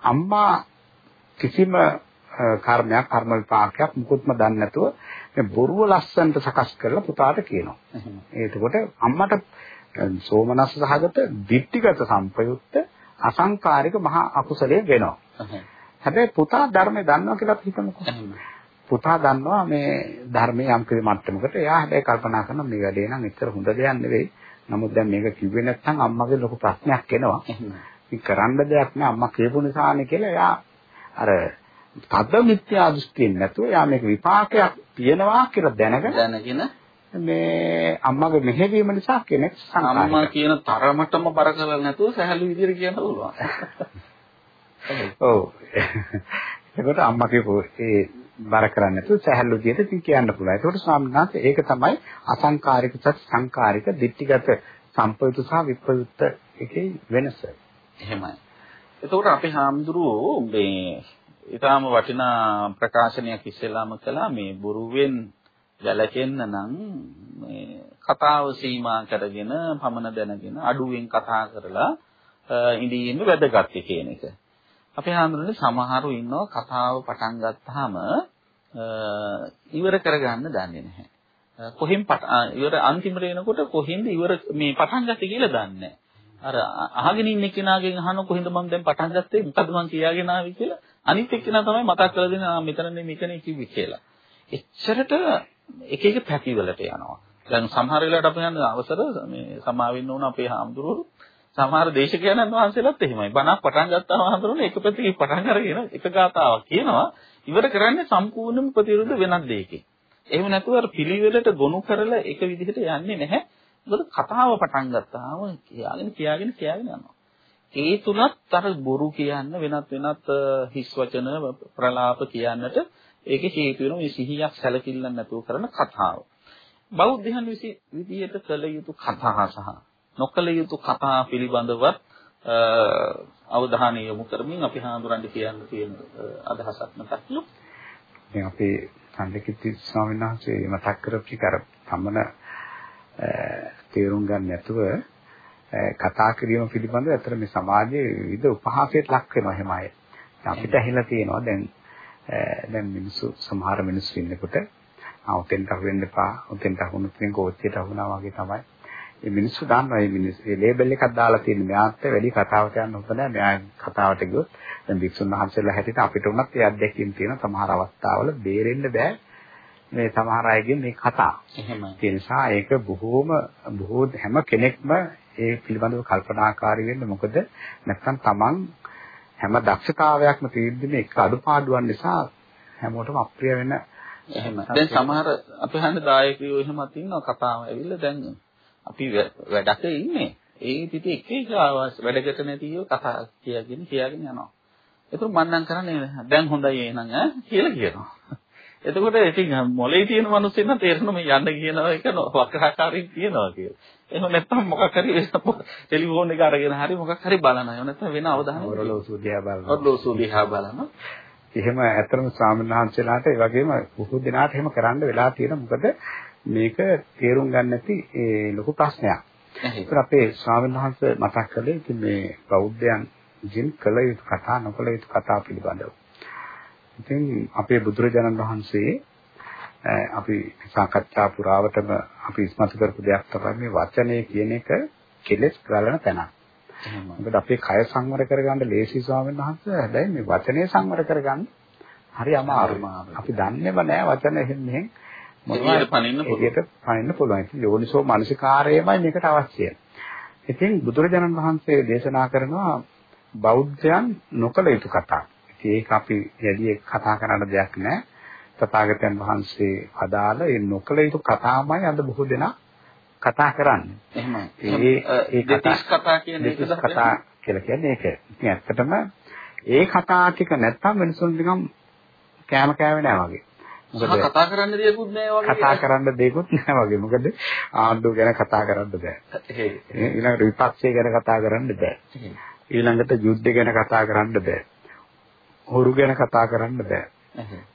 අම්මා කිසිම කර්මයක් කර්ම විපාකයක් මුකුත්ම දන්නේ නැතුව මේ බොරුව ලස්සනට සකස් කරලා පුතාට කියනවා. එතකොට අම්මට සෝමනස්ස සහගත ditthිගත සංපයුක්ත අසංකාරික මහා අකුසලයේ වෙනවා. හැබැයි පුතා ධර්මය දන්නවා කියලා හිතමුකෝ. පුතා දන්නවා මේ ධර්මයේ යම් කිසි මට්ටමකට එයා හැබැයි කල්පනා කරනවා මේ වැඩේ නම් එච්චර හොඳ දෙයක් නෙවෙයි. නමුත් දැන් මේක කිව්වේ නැත්නම් අම්මගේ ලොකු ප්‍රශ්නයක් එනවා. ඉතින් කරන්න දෙයක් නෑ අම්මා කියපු නිසානේ කියලා එයා අර තද මිත්‍යා දෘෂ්ටියෙන් නැතුව එයා මේක විපාකයක් තියනවා කියලා දැනගෙන දැනගෙන මේ අම්මගේ මෙහෙවීම නිසා කෙනෙක් අම්මා සංකාරයි. කියන තරමටම බර කරලා නැතුව සහැල්ලු විදිහට කියන්න පුළුවන්. ඔව්. එතකොට අම්මා කියපු ඒ බර කරන්නේ නැතුව සහැල්ලු විදිහට කියන්න පුළුවන්. ඒකට ස්වාමීන් වහන්සේ ඒක තමයි අසංකාරික සත් සංකාරික ditthිගත සම්පයුතු සහ විප්‍රයුක්ත එකේ වෙනස. එහෙමයි. එතකොට අපි හාමුදුරුවෝ මේ ඊටාම වටිනා ප්‍රකාශනයක් ඉස්සෙල්ලාම කළා මේ බොරුවෙන් වැළකෙන්න නම් මේ කතාව සීමා කරගෙන පමණ දැනගෙන අඩුවෙන් කතා කරලා ඉඳීම වැදගත් කියන එක. අපි හඳුනන්නේ සමහරු ඉන්නවා කතාව පටන් ගත්තාම ඉවර කරගන්න දන්නේ නැහැ. කොහෙන් ඉවර අන්තිමට එනකොට කොහෙන්ද ඉවර මේ පටන් ගත්තේ කියලා දන්නේ නැහැ. අර අහගෙන ඉන්න කෙනාගෙන් අහන කොහෙන්ද මම දැන් පටන් ගත්තේ මොකද මම කියාගෙන ආවේ කියලා අනිත් එක්කෙනා තමයි මතක් කරලා දෙන්නේ ආ මෙතනනේ මේකනේ කිව්වේ කියලා. එච්චරට එක එක පැතිවලට යනවා. දැන් සමහර වෙලාවට අපි යන අවසර මේ සමාවෙන්න ඕන අපේ හාමුදුරුවෝ සමහර දේශකයන්න් වහන්සේලාත් එහෙමයි. බණක් පටන් ගත්තාම හඳුනන එක පැත්තකින් පටන් අරගෙන එක ගාතාවක් කියනවා ඉවර කරන්නේ සම්පූර්ණයෙන්ම ප්‍රතිවිරුද්ධ වෙනත් දෙයකින්. එහෙම නැතුව අර පිළිවෙලට ගොනු කරලා එක විදිහට යන්නේ නැහැ. මොකද කතාව පටන් ගත්තාම කියාගෙන කියාගෙන කියාගෙන යනවා. ඒ තුලත් අර බොරු කියන්න වෙනත් වෙනත් හිස් වචන ප්‍රලාප කියන්නට ඒකේ හේතු වෙන මේ සිහියක් සැලකිල්ලක් නැතුව කරන කතාව. බෞද්ධයන් විදියට කළ යුතු කතා සහ නොකළ යුතු කතා පිළිබඳව අවධානය යොමු කරමින් අපි හාමුදුරන්ට කියන්න තියෙන අදහසක් මතක්ලු. දැන් අපේ සම්දකිත්ති ස්වාමීන් වහන්සේ මතක් කරපු කර තමන තේරුම් ගන්න නැතුව කතා කිරීම පිළිබඳව අතර මේ සමාජයේ විවිධ උපහාසයට ලක් වෙනවා එහෙම අය. අපිට ඇහිලා තියෙනවා දැන් දැන් මිනිස්සු සමහර මිනිස්සු ඉන්නකොට ආ උතෙන්ට අහුවෙන්න එපා. උතෙන්ට අහුනොත් ඉතින් කෝච්චියට අහුනා වගේ තමයි. මේ මිනිස්සු දන්නවා මේ මිනිස්සු මේ ලේබල් එකක් දාලා තියෙන මෙයාට වැඩි කතාවට යන්න හොඳ නැහැ. මෙයා කතාවට ගියොත් දැන් වික්ෂුන් වහන්සේලා හැටියට අපිට උනත් ඒ අත්දැකීම් තියෙන සමහර අවස්ථාවල බේරෙන්න බෑ. මේ සමහර අයගේ මේ කතා. එහෙමයි. ඒ නිසා ඒක බොහෝම බොහෝ හැම කෙනෙක්ම ඒ පිළිබඳව කල්පනාකාරී වෙන්න මොකද නැත්නම් Taman හැම දක්ෂතාවයක්ම තියෙද්දි මේ එක අඩුපාඩුවක් නිසා හැමෝටම අප්‍රිය වෙන එහෙම. දැන් සමහර අපේ හන්ද දායකයෝ එහෙමත් ඉන්නවා කතාව ඇවිල්ලා දැන් අපි වැඩක ඉන්නේ. ඒ පිටි එක එක වැඩකට නැතිව කතා කියාගෙන කියාගෙන යනවා. ඒතර මම නම් කරන්නේ දැන් හොඳයි එහෙනම් ඈ කියලා කියනවා. එතකොට ඉතින් මොලේ තියෙන මිනිස්සුන් නම් තේරෙන මේ යන්න කියනවා එක වක්‍රාකාරයෙන් කියනවා කියලා. එහෙම නැත්නම් මොකක් හරි ටෙලිෆෝන් එක අරගෙන හරි මොකක් හරි බලනවා. එහෙම නැත්නම් වෙන අවධානයක්. ඔරලෝසු දිහා බලනවා. ඔරලෝසු දිහා බලනවා. එහෙම ඇත්තටම ස්වාමීන් වහන්සේලාට ඒ වගේම බොහෝ දෙනාට එහෙම කරන්න වෙලා තියෙන මොකද මේක තේරුම් ගන්න නැති ඒ ලොකු ප්‍රශ්නයක්. ඒක අපේ ස්වාමීන් වහන්සේ මතක් කළේ ඉතින් මේ බෞද්ධයන් ජීන් කළ යුතු කතා නොකළ යුතු කතා පිළිබඳව. ඉතින් අපේ බුදුරජාණන් වහන්සේ අපි සාකච්ඡා පුරාවටම අපි ඉස්මතු කරපු දෙයක් තමයි මේ වචනය කියන එක කෙලෙස් ගලන තැනක්. මොකද අපේ කය සංවර කරගන්න ලේසි ස්වාමීන් වහන්සේ හැබැයි මේ වචනේ සංවර කරගන්න හරි අමාරුයි. අපි දන්නේම නෑ වචන එහෙම මෙහෙන් මොනවද පනින්න පුළුවන්. ඒකට පනින්න පුළුවන්. ඉතින් යෝනිසෝ මනසිකාරයමයි මේකට අවශ්‍යයි. ඉතින් බුදුරජාණන් වහන්සේ දේශනා කරනවා බෞද්ධයන් නොකල යුතු කතා. ඒක අපි වැඩි කතා කරන්න දෙයක් නැහැ. තථාගතයන් වහන්සේ අදාළ ඒ නොකල යුතු කතාමයි අද බොහෝ දෙනා කතා කරන්නේ. එහෙමයි. ඒ ඒ දෙතිස් කතා කියන එකද කතා කියලා කියන්නේ ඒක. ඉතින් ඇත්තටම ඒ කතා ටික නැත්තම් මිනිසුන් නිකන් කෑම කෑවේ නෑ වගේ. මොකද කතා කරන්න දෙයක්වත් නෑ වගේ. කතා කරන්න දෙයක්වත් නෑ වගේ. මොකද ආණ්ඩුව ගැන කතා කරන්න බෑ. ඊළඟට විපක්ෂය ගැන කතා කරන්න බෑ. ඊළඟට යුද්ධ ගැන කතා කරන්න බෑ. හොරු ගැන කතා කරන්න බෑ.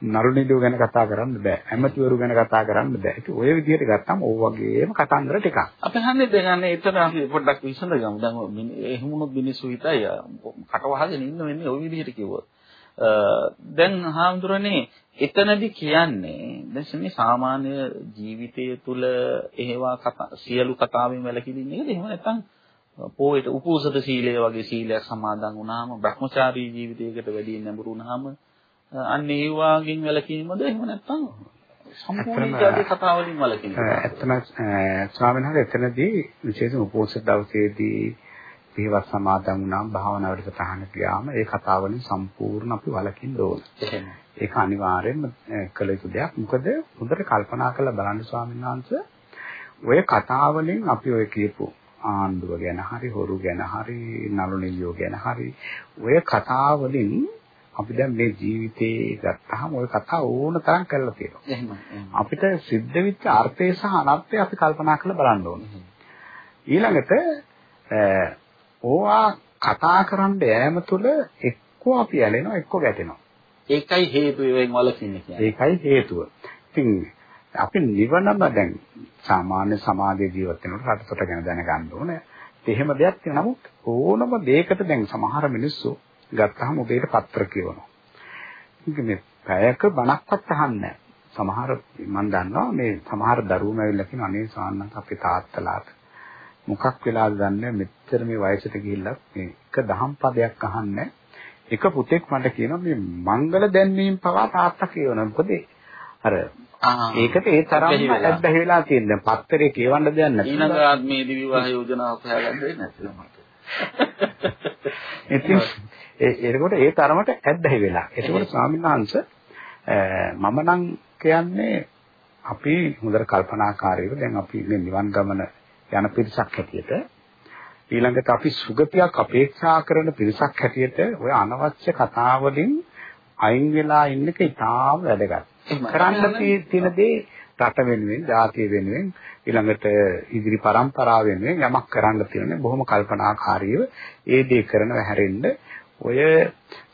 නරු නිදුව ගැන කතා කරන්න බෑ. ඇමතිවරු ගැන කතා කරන්න බෑ. ඒක ඔය විදිහට ගත්තම ඕ වගේම කතන්දර ටිකක්. අපි හන්නේ දැන් එතන අපි පොඩ්ඩක් විසඳගමු. දැන් එහෙමුණොත් මිනිස්සු හිතයි කට වහගෙන ඉන්න වෙන්නේ ওই විදිහට කිව්වොත්. දැන් හාමුදුරනේ එතනදි කියන්නේ දැන් මේ සාමාන්‍ය ජීවිතය තුළ කතා සියලු කතාවෙන් වැළකීලා ඉන්නේ එහෙම නැත්නම් පොයට උපෝසත සීලය වගේ සීලයක් සමාදන් වුණාම භ්‍රමචාරී ජීවිතයකට වැඩි නැඹුරු වුණාම අන්න ඒ වාගෙන් වැළකීමද එහෙම නැත්නම් සම්පූර්ණ ජාති කතා වලින් වළකිනවද? ඇත්තම ස්වාමීන් වහන්සේ එතනදී විශේෂ උපෝසත දවසේදී පියවස් සමාදන් වුණාම භාවනා වැඩසටහන ගියාම ඒ කතා වලින් සම්පූර්ණ අපි වළකින්න ඕන. ඒක අනිවාර්යෙන්ම කළ යුතු දෙයක්. මොකද හොඳට කල්පනා කරලා බලන්න ස්වාමීන් වහන්සේ ඔය කතා වලින් අපි ඔය කියපු ආණ්ඩුව ගැන හරි හොරු ගැන හරි නළු නිලියෝ ගැන හරි ඔය කතා වලින් අපි දැන් මේ ජීවිතේ ගත්තාම ওই කතා ඕන තරම් කරලා තියෙනවා. අපිට සිද්ධ වෙච්ච අර්ථය සහ අනර්ථය අපි කල්පනා කරලා බලන්න ඕනේ. ඊළඟට ඕවා කතා කරන්න යෑම තුළ එක්කෝ අපි ඇලෙනවා එක්කෝ ගැටෙනවා. ඒකයි හේතුවෙන් වලකින්නේ කියන්නේ. ඒකයි හේතුව. ඉතින් අපි නිවනම දැන් සාමාන්‍ය සමාජයේ ජීවත් වෙනකොට රටතොට ගැන දැනගන්න ඕනේ. එහෙම දෙයක් තියෙනවා. නමුත් ඕනම දෙයකට දැන් සමහර මිනිස්සු ගත්තාම උදේට පත්‍ර කියවනවා. ඉතින් මේ පැයක බණක්වත් අහන්නේ සමහර මම දන්නවා මේ සමහර දරුවෝ ඇවිල්ලා කියන අනේ සාන්නත් අපේ තාත්තලාට මොකක් වෙලාද දන්නේ මෙච්චර මේ වයසට ගිහිල්ලා මේ එක දහම් පදයක් අහන්නේ එක පුතෙක් මට කියනවා මේ මංගල දැන්වීම පවා තාත්තා කියනවා මොකද අර ඒකට ඒ තරම්ම ඇබ්බැහි වෙලා. තියෙන දැන් පත්තරේ කියවන්න දෙයක් නැහැ ඊළඟ ආත්මේදී විවාහ යෝජනාවක් හොයාගන්න වෙන්නේ? මට. ඉතින් ඒකට ඒ තරමට ඇබ්බැහි වෙලා. ඒකෝට ස්වාමීන් වහන්සේ මම නම් කියන්නේ අපි හොඳට කල්පනාකාරීව දැන් අපි මේ නිවන් ගමන යන පිරිසක් හැටියට ඊළඟට අපි සුගතියක් අපේක්ෂා කරන පිරිසක් හැටියට ඔය අනවශ්‍ය කතා වලින් අයින් වෙලා ඉන්න එක ඉතාම වැදගත්. කරන්න තියෙන දේ රට වෙනුවෙන්, ජාතිය වෙනුවෙන්, ඊළඟට ඉදිරි પરම්පරාව වෙනුවෙන් යමක් කරන්න තියෙන බොහොම කල්පනාකාරීව ඒ දේ කරනව හැරෙන්න ඔය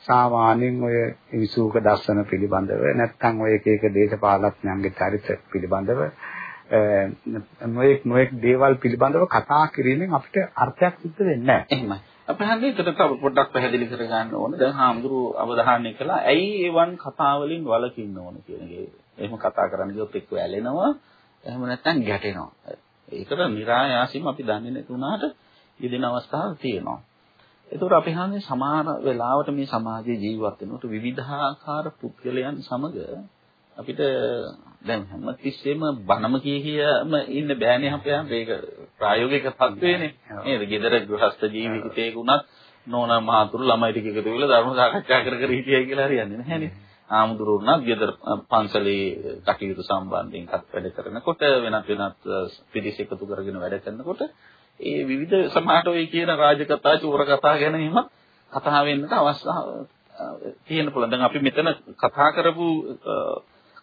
සාමාන්‍යයෙන් ඔය විසූක දර්ශන පිළිබඳව නැත්නම් ඔය එක එක දේශපාලඥයන්ගේ චරිත පිළිබඳව නොඑක් නොඑක් දේවල් පිළිබඳව කතා කිරීමෙන් අපිට අර්ථයක් සිද්ධ වෙන්නේ නැහැ. එහෙමයි. අපි හන්දේ ඒකට තව පොඩ්ඩක් පැහැදිලි කරගන්න ඕන. දැන් හාමුදුරුවෝ අවධානය කළා ඇයි ඒවන් කතා වලින් වළකින්න ඕන කියන එක. එහෙම කතා කරන්න ගියොත් එක්ක ඇලෙනවා, එහෙම නැත්නම් ගැටෙනවා. ඒකට નિરાයාසින් අපි දන්නේ නැති වුණාට යෙදෙන අවස්ථාවක් තියෙනවා. ඒතකොට අපි හන්නේ සමාන වෙලාවට මේ සමාජයේ ජීවත් වෙනකොට විවිධාකාර පුද්ගලයන් සමග අපිට දැන් හැමතිස්සෙම බනම කිය කියම ඉන්න බෑනේ අපේ මේක ප්‍රායෝගික තත්ත්වයනේ නේද? gedara ගෘහස්ත ජීවිතයක උනත් නෝනා මහතුරු ළමයි ටික එකතු වෙලා ධර්ම සාකච්ඡා කර කර හිටියයි කියලා හරියන්නේ නැහැනේ. ආමුදුරුණා gedara පන්සලේ කටයුතු සම්බන්ධයෙන් කත් වැඩ කරනකොට වෙනත් වෙනත් පිරිස එකතු කරගෙන වැඩ කරනකොට ඒ විවිධ සමාහට ඔය කියන රාජකතා චෝර කතා ගැන එහෙම කතා වෙන්නට අවස්ථාව තියෙන පුළුවන්. දැන් අපි මෙතන කතා කරපු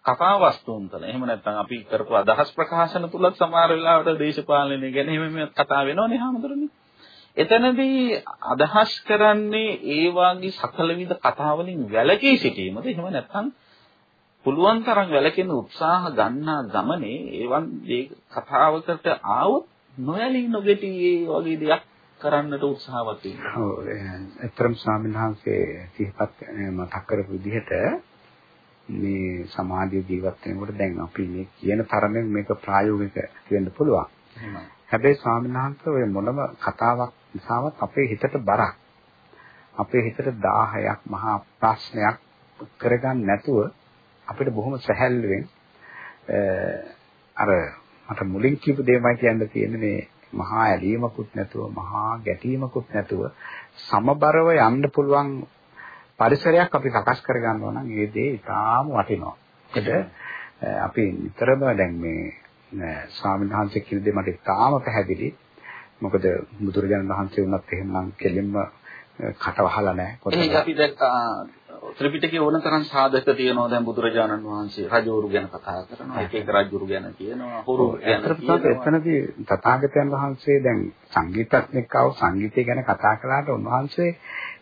කතා වස්තුන් තුළ එහෙම නැත්නම් අපි කරපු අදහස් ප්‍රකාශන තුලත් සමහර වෙලාවට දේශපාලනය ගැන එහෙම කතා වෙනවනේ හැමදෙරනේ. එතනදී අදහස් කරන්නේ ඒ වාගේ සකල විද කතා වලින් වැළකී සිටීමද එහෙම නැත්නම් පුළුවන් තරම් වැළකෙන උත්සාහ ගන්නා ගමනේ ඒවන් කතාවකට ආවොත් නොයලී නොගෙටි වගේ දෙයක් කරන්නට උත්සාහවත් වෙනවා. ඔව් ඇත්තටම ස්වාමීන් වහන්සේ සිහිපත් මතක් කරපු විදිහට මේ සමාජයේ ජීවත් වෙනකොට දැන් අපි මේ කියන තරමෙන් මේක ප්‍රායෝගික වෙන්න පුළුවන්. හැබැයි ස්වාමීන් වහන්සේ ඔය මොනම කතාවක් නිසාවත් අපේ හිතට බරක් අපේ හිතට 1000ක් මහා ප්‍රශ්නයක් කරගන්න නැතුව අපිට බොහොම සැහැල්ලුවෙන් අර මට මුලින් කියපු දෙයමයි කියන්න තියෙන්නේ මේ මහා ඇලීමකුත් නැතුව මහා ගැටීමකුත් නැතුව සමබරව යන්න පුළුවන් පරිසරයක් අපි සකස් කර ගන්නවා නම් ඒ දේ ඉතාම වටිනවා. ඒකද අපි නිතරම දැන් මේ ස්වාමීන් වහන්සේ කියන දේ මට ඉතාම පැහැදිලි. මොකද බුදුරජාණන් වහන්සේ වුණත් එහෙමනම් කෙලින්ම කට වහලා නැහැ. කොහොමද අපි දැක්කා ත්‍රිපිටකයේ ඕන තරම් සාධක තියෙනවා දැන් බුදුරජාණන් වහන්සේ. රජවරු ගැන කතා කරනවා. එක එක රජවරු ගැන කියනවා. හුරු ගැන කියනවා. එතනදී තථාගතයන් වහන්සේ දැන් සංගීතඥයෙක්ව සංගීතය ගැන කතා කළාට උන්වහන්සේ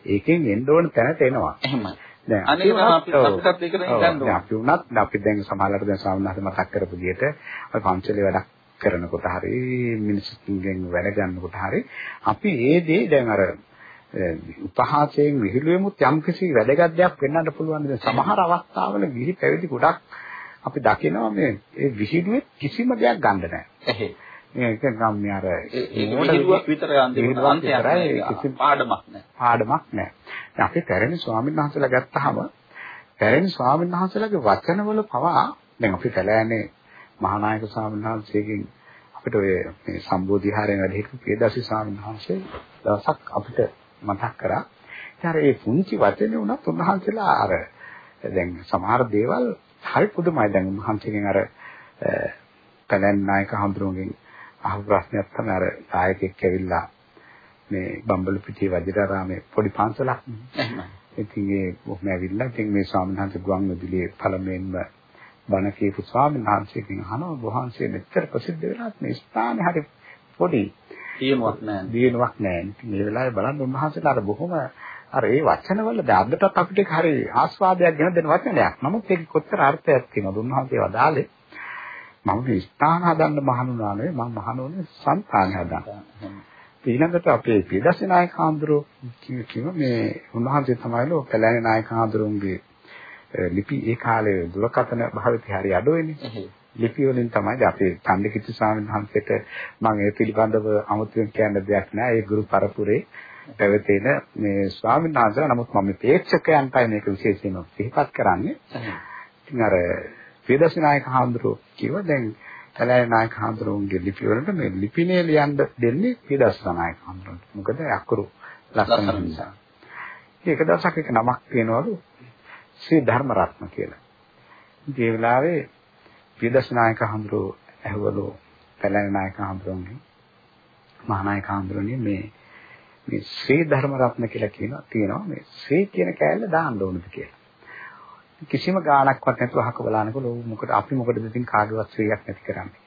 ඒකෙන් එන්න ඕන තැනට එනවා. එහෙමයි. දැන් අනේ අපි අපිටත් ඒක නේ ගන්න ඕන. අපි උනත් අපි දැන් සමහරවිට දැන් සාමාන්‍යයෙන් මතක් කරපු විදිහට ඔය පන්සලේ වැඩක් කරනකොට හරි මිනිස්සුන්ගෙන් වැඩ ගන්නකොට හරි අපි ඒ දේ දැන් අර උපහාසයෙන් විහිළුවෙමුත් යම්කිසි වැදගත් දෙයක් වෙන්නත් පුළුවන්. දැන් සමහර අවස්ථාවල විහි පැවිදි ගොඩක් අපි දකිනවා මේ ඒ විහිළුවේ කිසිම දෙයක් ගන්න නැහැ. මේක නම් අර විහිළුවක් විතර අන්තිමට පාඩමක් නැහැ. පාඩමක්. දැන් අපි පැරණි ස්වාමීන් වහන්සේලා ගත්තාම පැරණි ස්වාමීන් වහන්සේලාගේ වචනවල පවා දැන් අපි කලෑනේ මහානායක ස්වාමීන් වහන්සේගෙන් අපිට ඔය මේ සම්බෝධිහාරයෙන් වැඩ හිටපු පියදාසි ස්වාමීන් වහන්සේ දවසක් අපිට මතක් කරා. ඉතින් ඒ පුංචි වචනේ උනත් උන්වහන්සේලා අර දැන් සමහර දේවල් හරි පුදුමයි. දැන් උන්වහන්සේගෙන් අර කලන් නායක හඳුරුවගෙන් අහපු ප්‍රශ්නයක් තමයි අර ආයකෙක් ඇවිල්ලා මේ බම්බල පිටියේ වජිරාරාමේ පොඩි පන්සලක්. ඉතින් ඒ කොහොම ඇවිල්ලා ඉතින් මේ ස්වාමීන් වහන්සේ ගුවන් විදුලියේ පළමුවෙන්ම බණ කියපු ස්වාමීන් වහන්සේගෙන් අහනවා වහන්සේ මෙච්චර ප්‍රසිද්ධ වෙලාත් මේ ස්ථානේ හරි පොඩි දිනුවක් නැහැ. දිනුවක් නැහැ. ඉතින් මේ වෙලාවේ බලන්න උන්වහන්සේලා අර බොහොම අර ඒ වචනවල දැන් අදටත් අපිට හරි ආස්වාදයක් ගෙන දෙන වචනයක්. නමුත් ඒක කොච්චර අර්ථයක් තියෙනවද උන්වහන්සේ වදාලේ මම මේ ස්ථාන හදන්න මහණුනා නෙවෙයි මම මහණුනේ సంతාන හදන්න. ඊළඟට අපේ පියදසේ නායක හාමුදුරුවෝ කිව්ව මේ උන්වහන්සේ තමයිලෝ කැලෑනේ නායක හාමුදුරුවන්ගේ ලිපි ඒ කාලේ දුරකථන භාවිතය හරි අඩුවෙනේ. ලිපි වලින් තමයි අපේ චන්දකිත්තු ස්වාමීන් වහන්සේට මම ඒ පිළිබඳව අමුතුවෙන් කියන්න දෙයක් නෑ. ඒ ගුරු පරපුරේ පැවතෙන මේ ස්වාමීන් වහන්සේ නමුත් මම ප්‍රේක්ෂකයන්ටයි මේක විශේෂයෙන්ම සිහිපත් කරන්නේ. ඉතින් අර වේදසිනායක හාමුදුරුවෝ කිව්ව දැන් කලයි නායක හාමුදුරුවන්ගේ ලිපි වලට මේ ලිපිනේ ලියන්න දෙන්නේ වේදසිනායක හාමුදුරුවන්ට. මොකද අකුරු ලස්සන නිසා. ඒක දවසක් එක නමක් තියෙනවලු ශ්‍රී ධර්මරත්න කියලා. ඒ වෙලාවේ පියදස්නායක හඳුරෝ ඇහුවලු පැලැන නායක හඳුරන්නේ මහානායක හඳුරන්නේ මේ මේ ශ්‍රී ධර්ම රත්න කියලා කියනවා තියෙනවා මේ ශ්‍රී කියන කෑල්ල දාන්න ඕනද කියලා කිසිම ගාණක්වත් නැතුව අහක බලනකොට මොකද අපි මොකටද ඉතින් කාගේවත් ශ්‍රීයක් නැති කරන්නේ.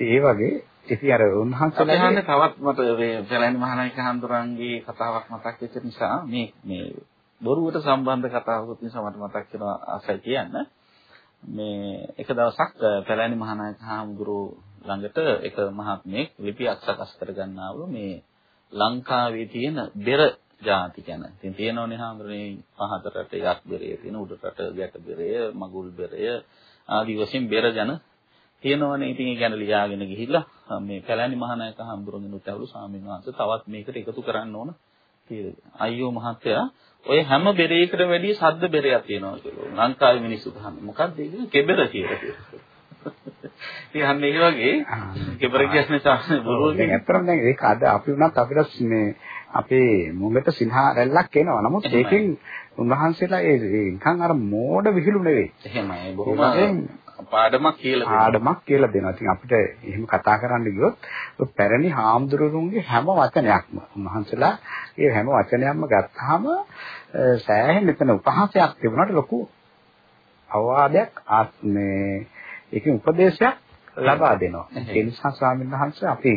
ඒ වගේ ඉතින් අර උන්වහන්සේලා තවත් මට මේ පැලැන මහානායක හඳුරන්ගේ කතාවක් මතක් වෙච්ච නිසා මේ මේ බොරුවට සම්බන්ධ කතාවකුත් නිසා මට මතක් වෙනවා ආසයි කියන්න. මේ එක දවසක් පැලැණි මහානායක හාමුදුරුව ළඟට එක මහත්මයෙක් ලිපියක් සකස් කරගන්නවලු. මේ ලංකාවේ තියෙන බෙර ಜಾති ගැන. ඉතින් තියෙනෝනේ හාමුදුරනේ පහතරට යක් බෙරය තියෙන උඩරට ගැට බෙරය, මගුල් බෙරය ආදී වශයෙන් බෙර ගැන තියෙනවනේ. ඉතින් ඒ ගැන ලියාගෙන ගිහිල්ලා මේ පැලැණි මහානායක හාමුදුරුවන්ගෙන් උත්වලු ස්වාමීන් වහන්සේ තවත් මේකට එකතු කරන්න ඕන කියලා. අයියෝ මහත්තයා ඔය හැම බෙරයකට වැඩිය සද්ද බෙරයක් තියෙනවා කියලා. ලංකාවේ මිනිස්සු ගහන්නේ. මොකක්ද ඒක? කෙබර කියලා කියනවා. ඉතින් ඒ වගේ කෙබර කියන්නේ තමයි බොරුව කියන්නේ. ඇත්තටම දැන් ඒක අද අපි වුණත් අපිට මේ අපේ මුලට සිනහා රැල්ලක් එනවා. නමුත් ඒකෙන් උන්වහන්සේලා ඒ නිකන් අර මෝඩ විහිළු නෙවෙයි. එහෙමයි. බොහොම පාඩමක් කියලා දෙනවා. පාඩමක් කියලා දෙනවා. ඉතින් අපිට එහෙම කතා කරන්න ගියොත් පැරණි හාමුදුරුවන්ගේ හැම වචනයක්ම උන්වහන්සේලා ඒ හැම වචනයක්ම ගත්තාම සෑහෙන මෙතන උපහාසයක් තිබුණාට ලොකු අවවාදයක් ආත්මේ ඒකේ උපදේශයක් ලබා දෙනවා. ඒ නිසා ස්වාමීන් වහන්සේ අපි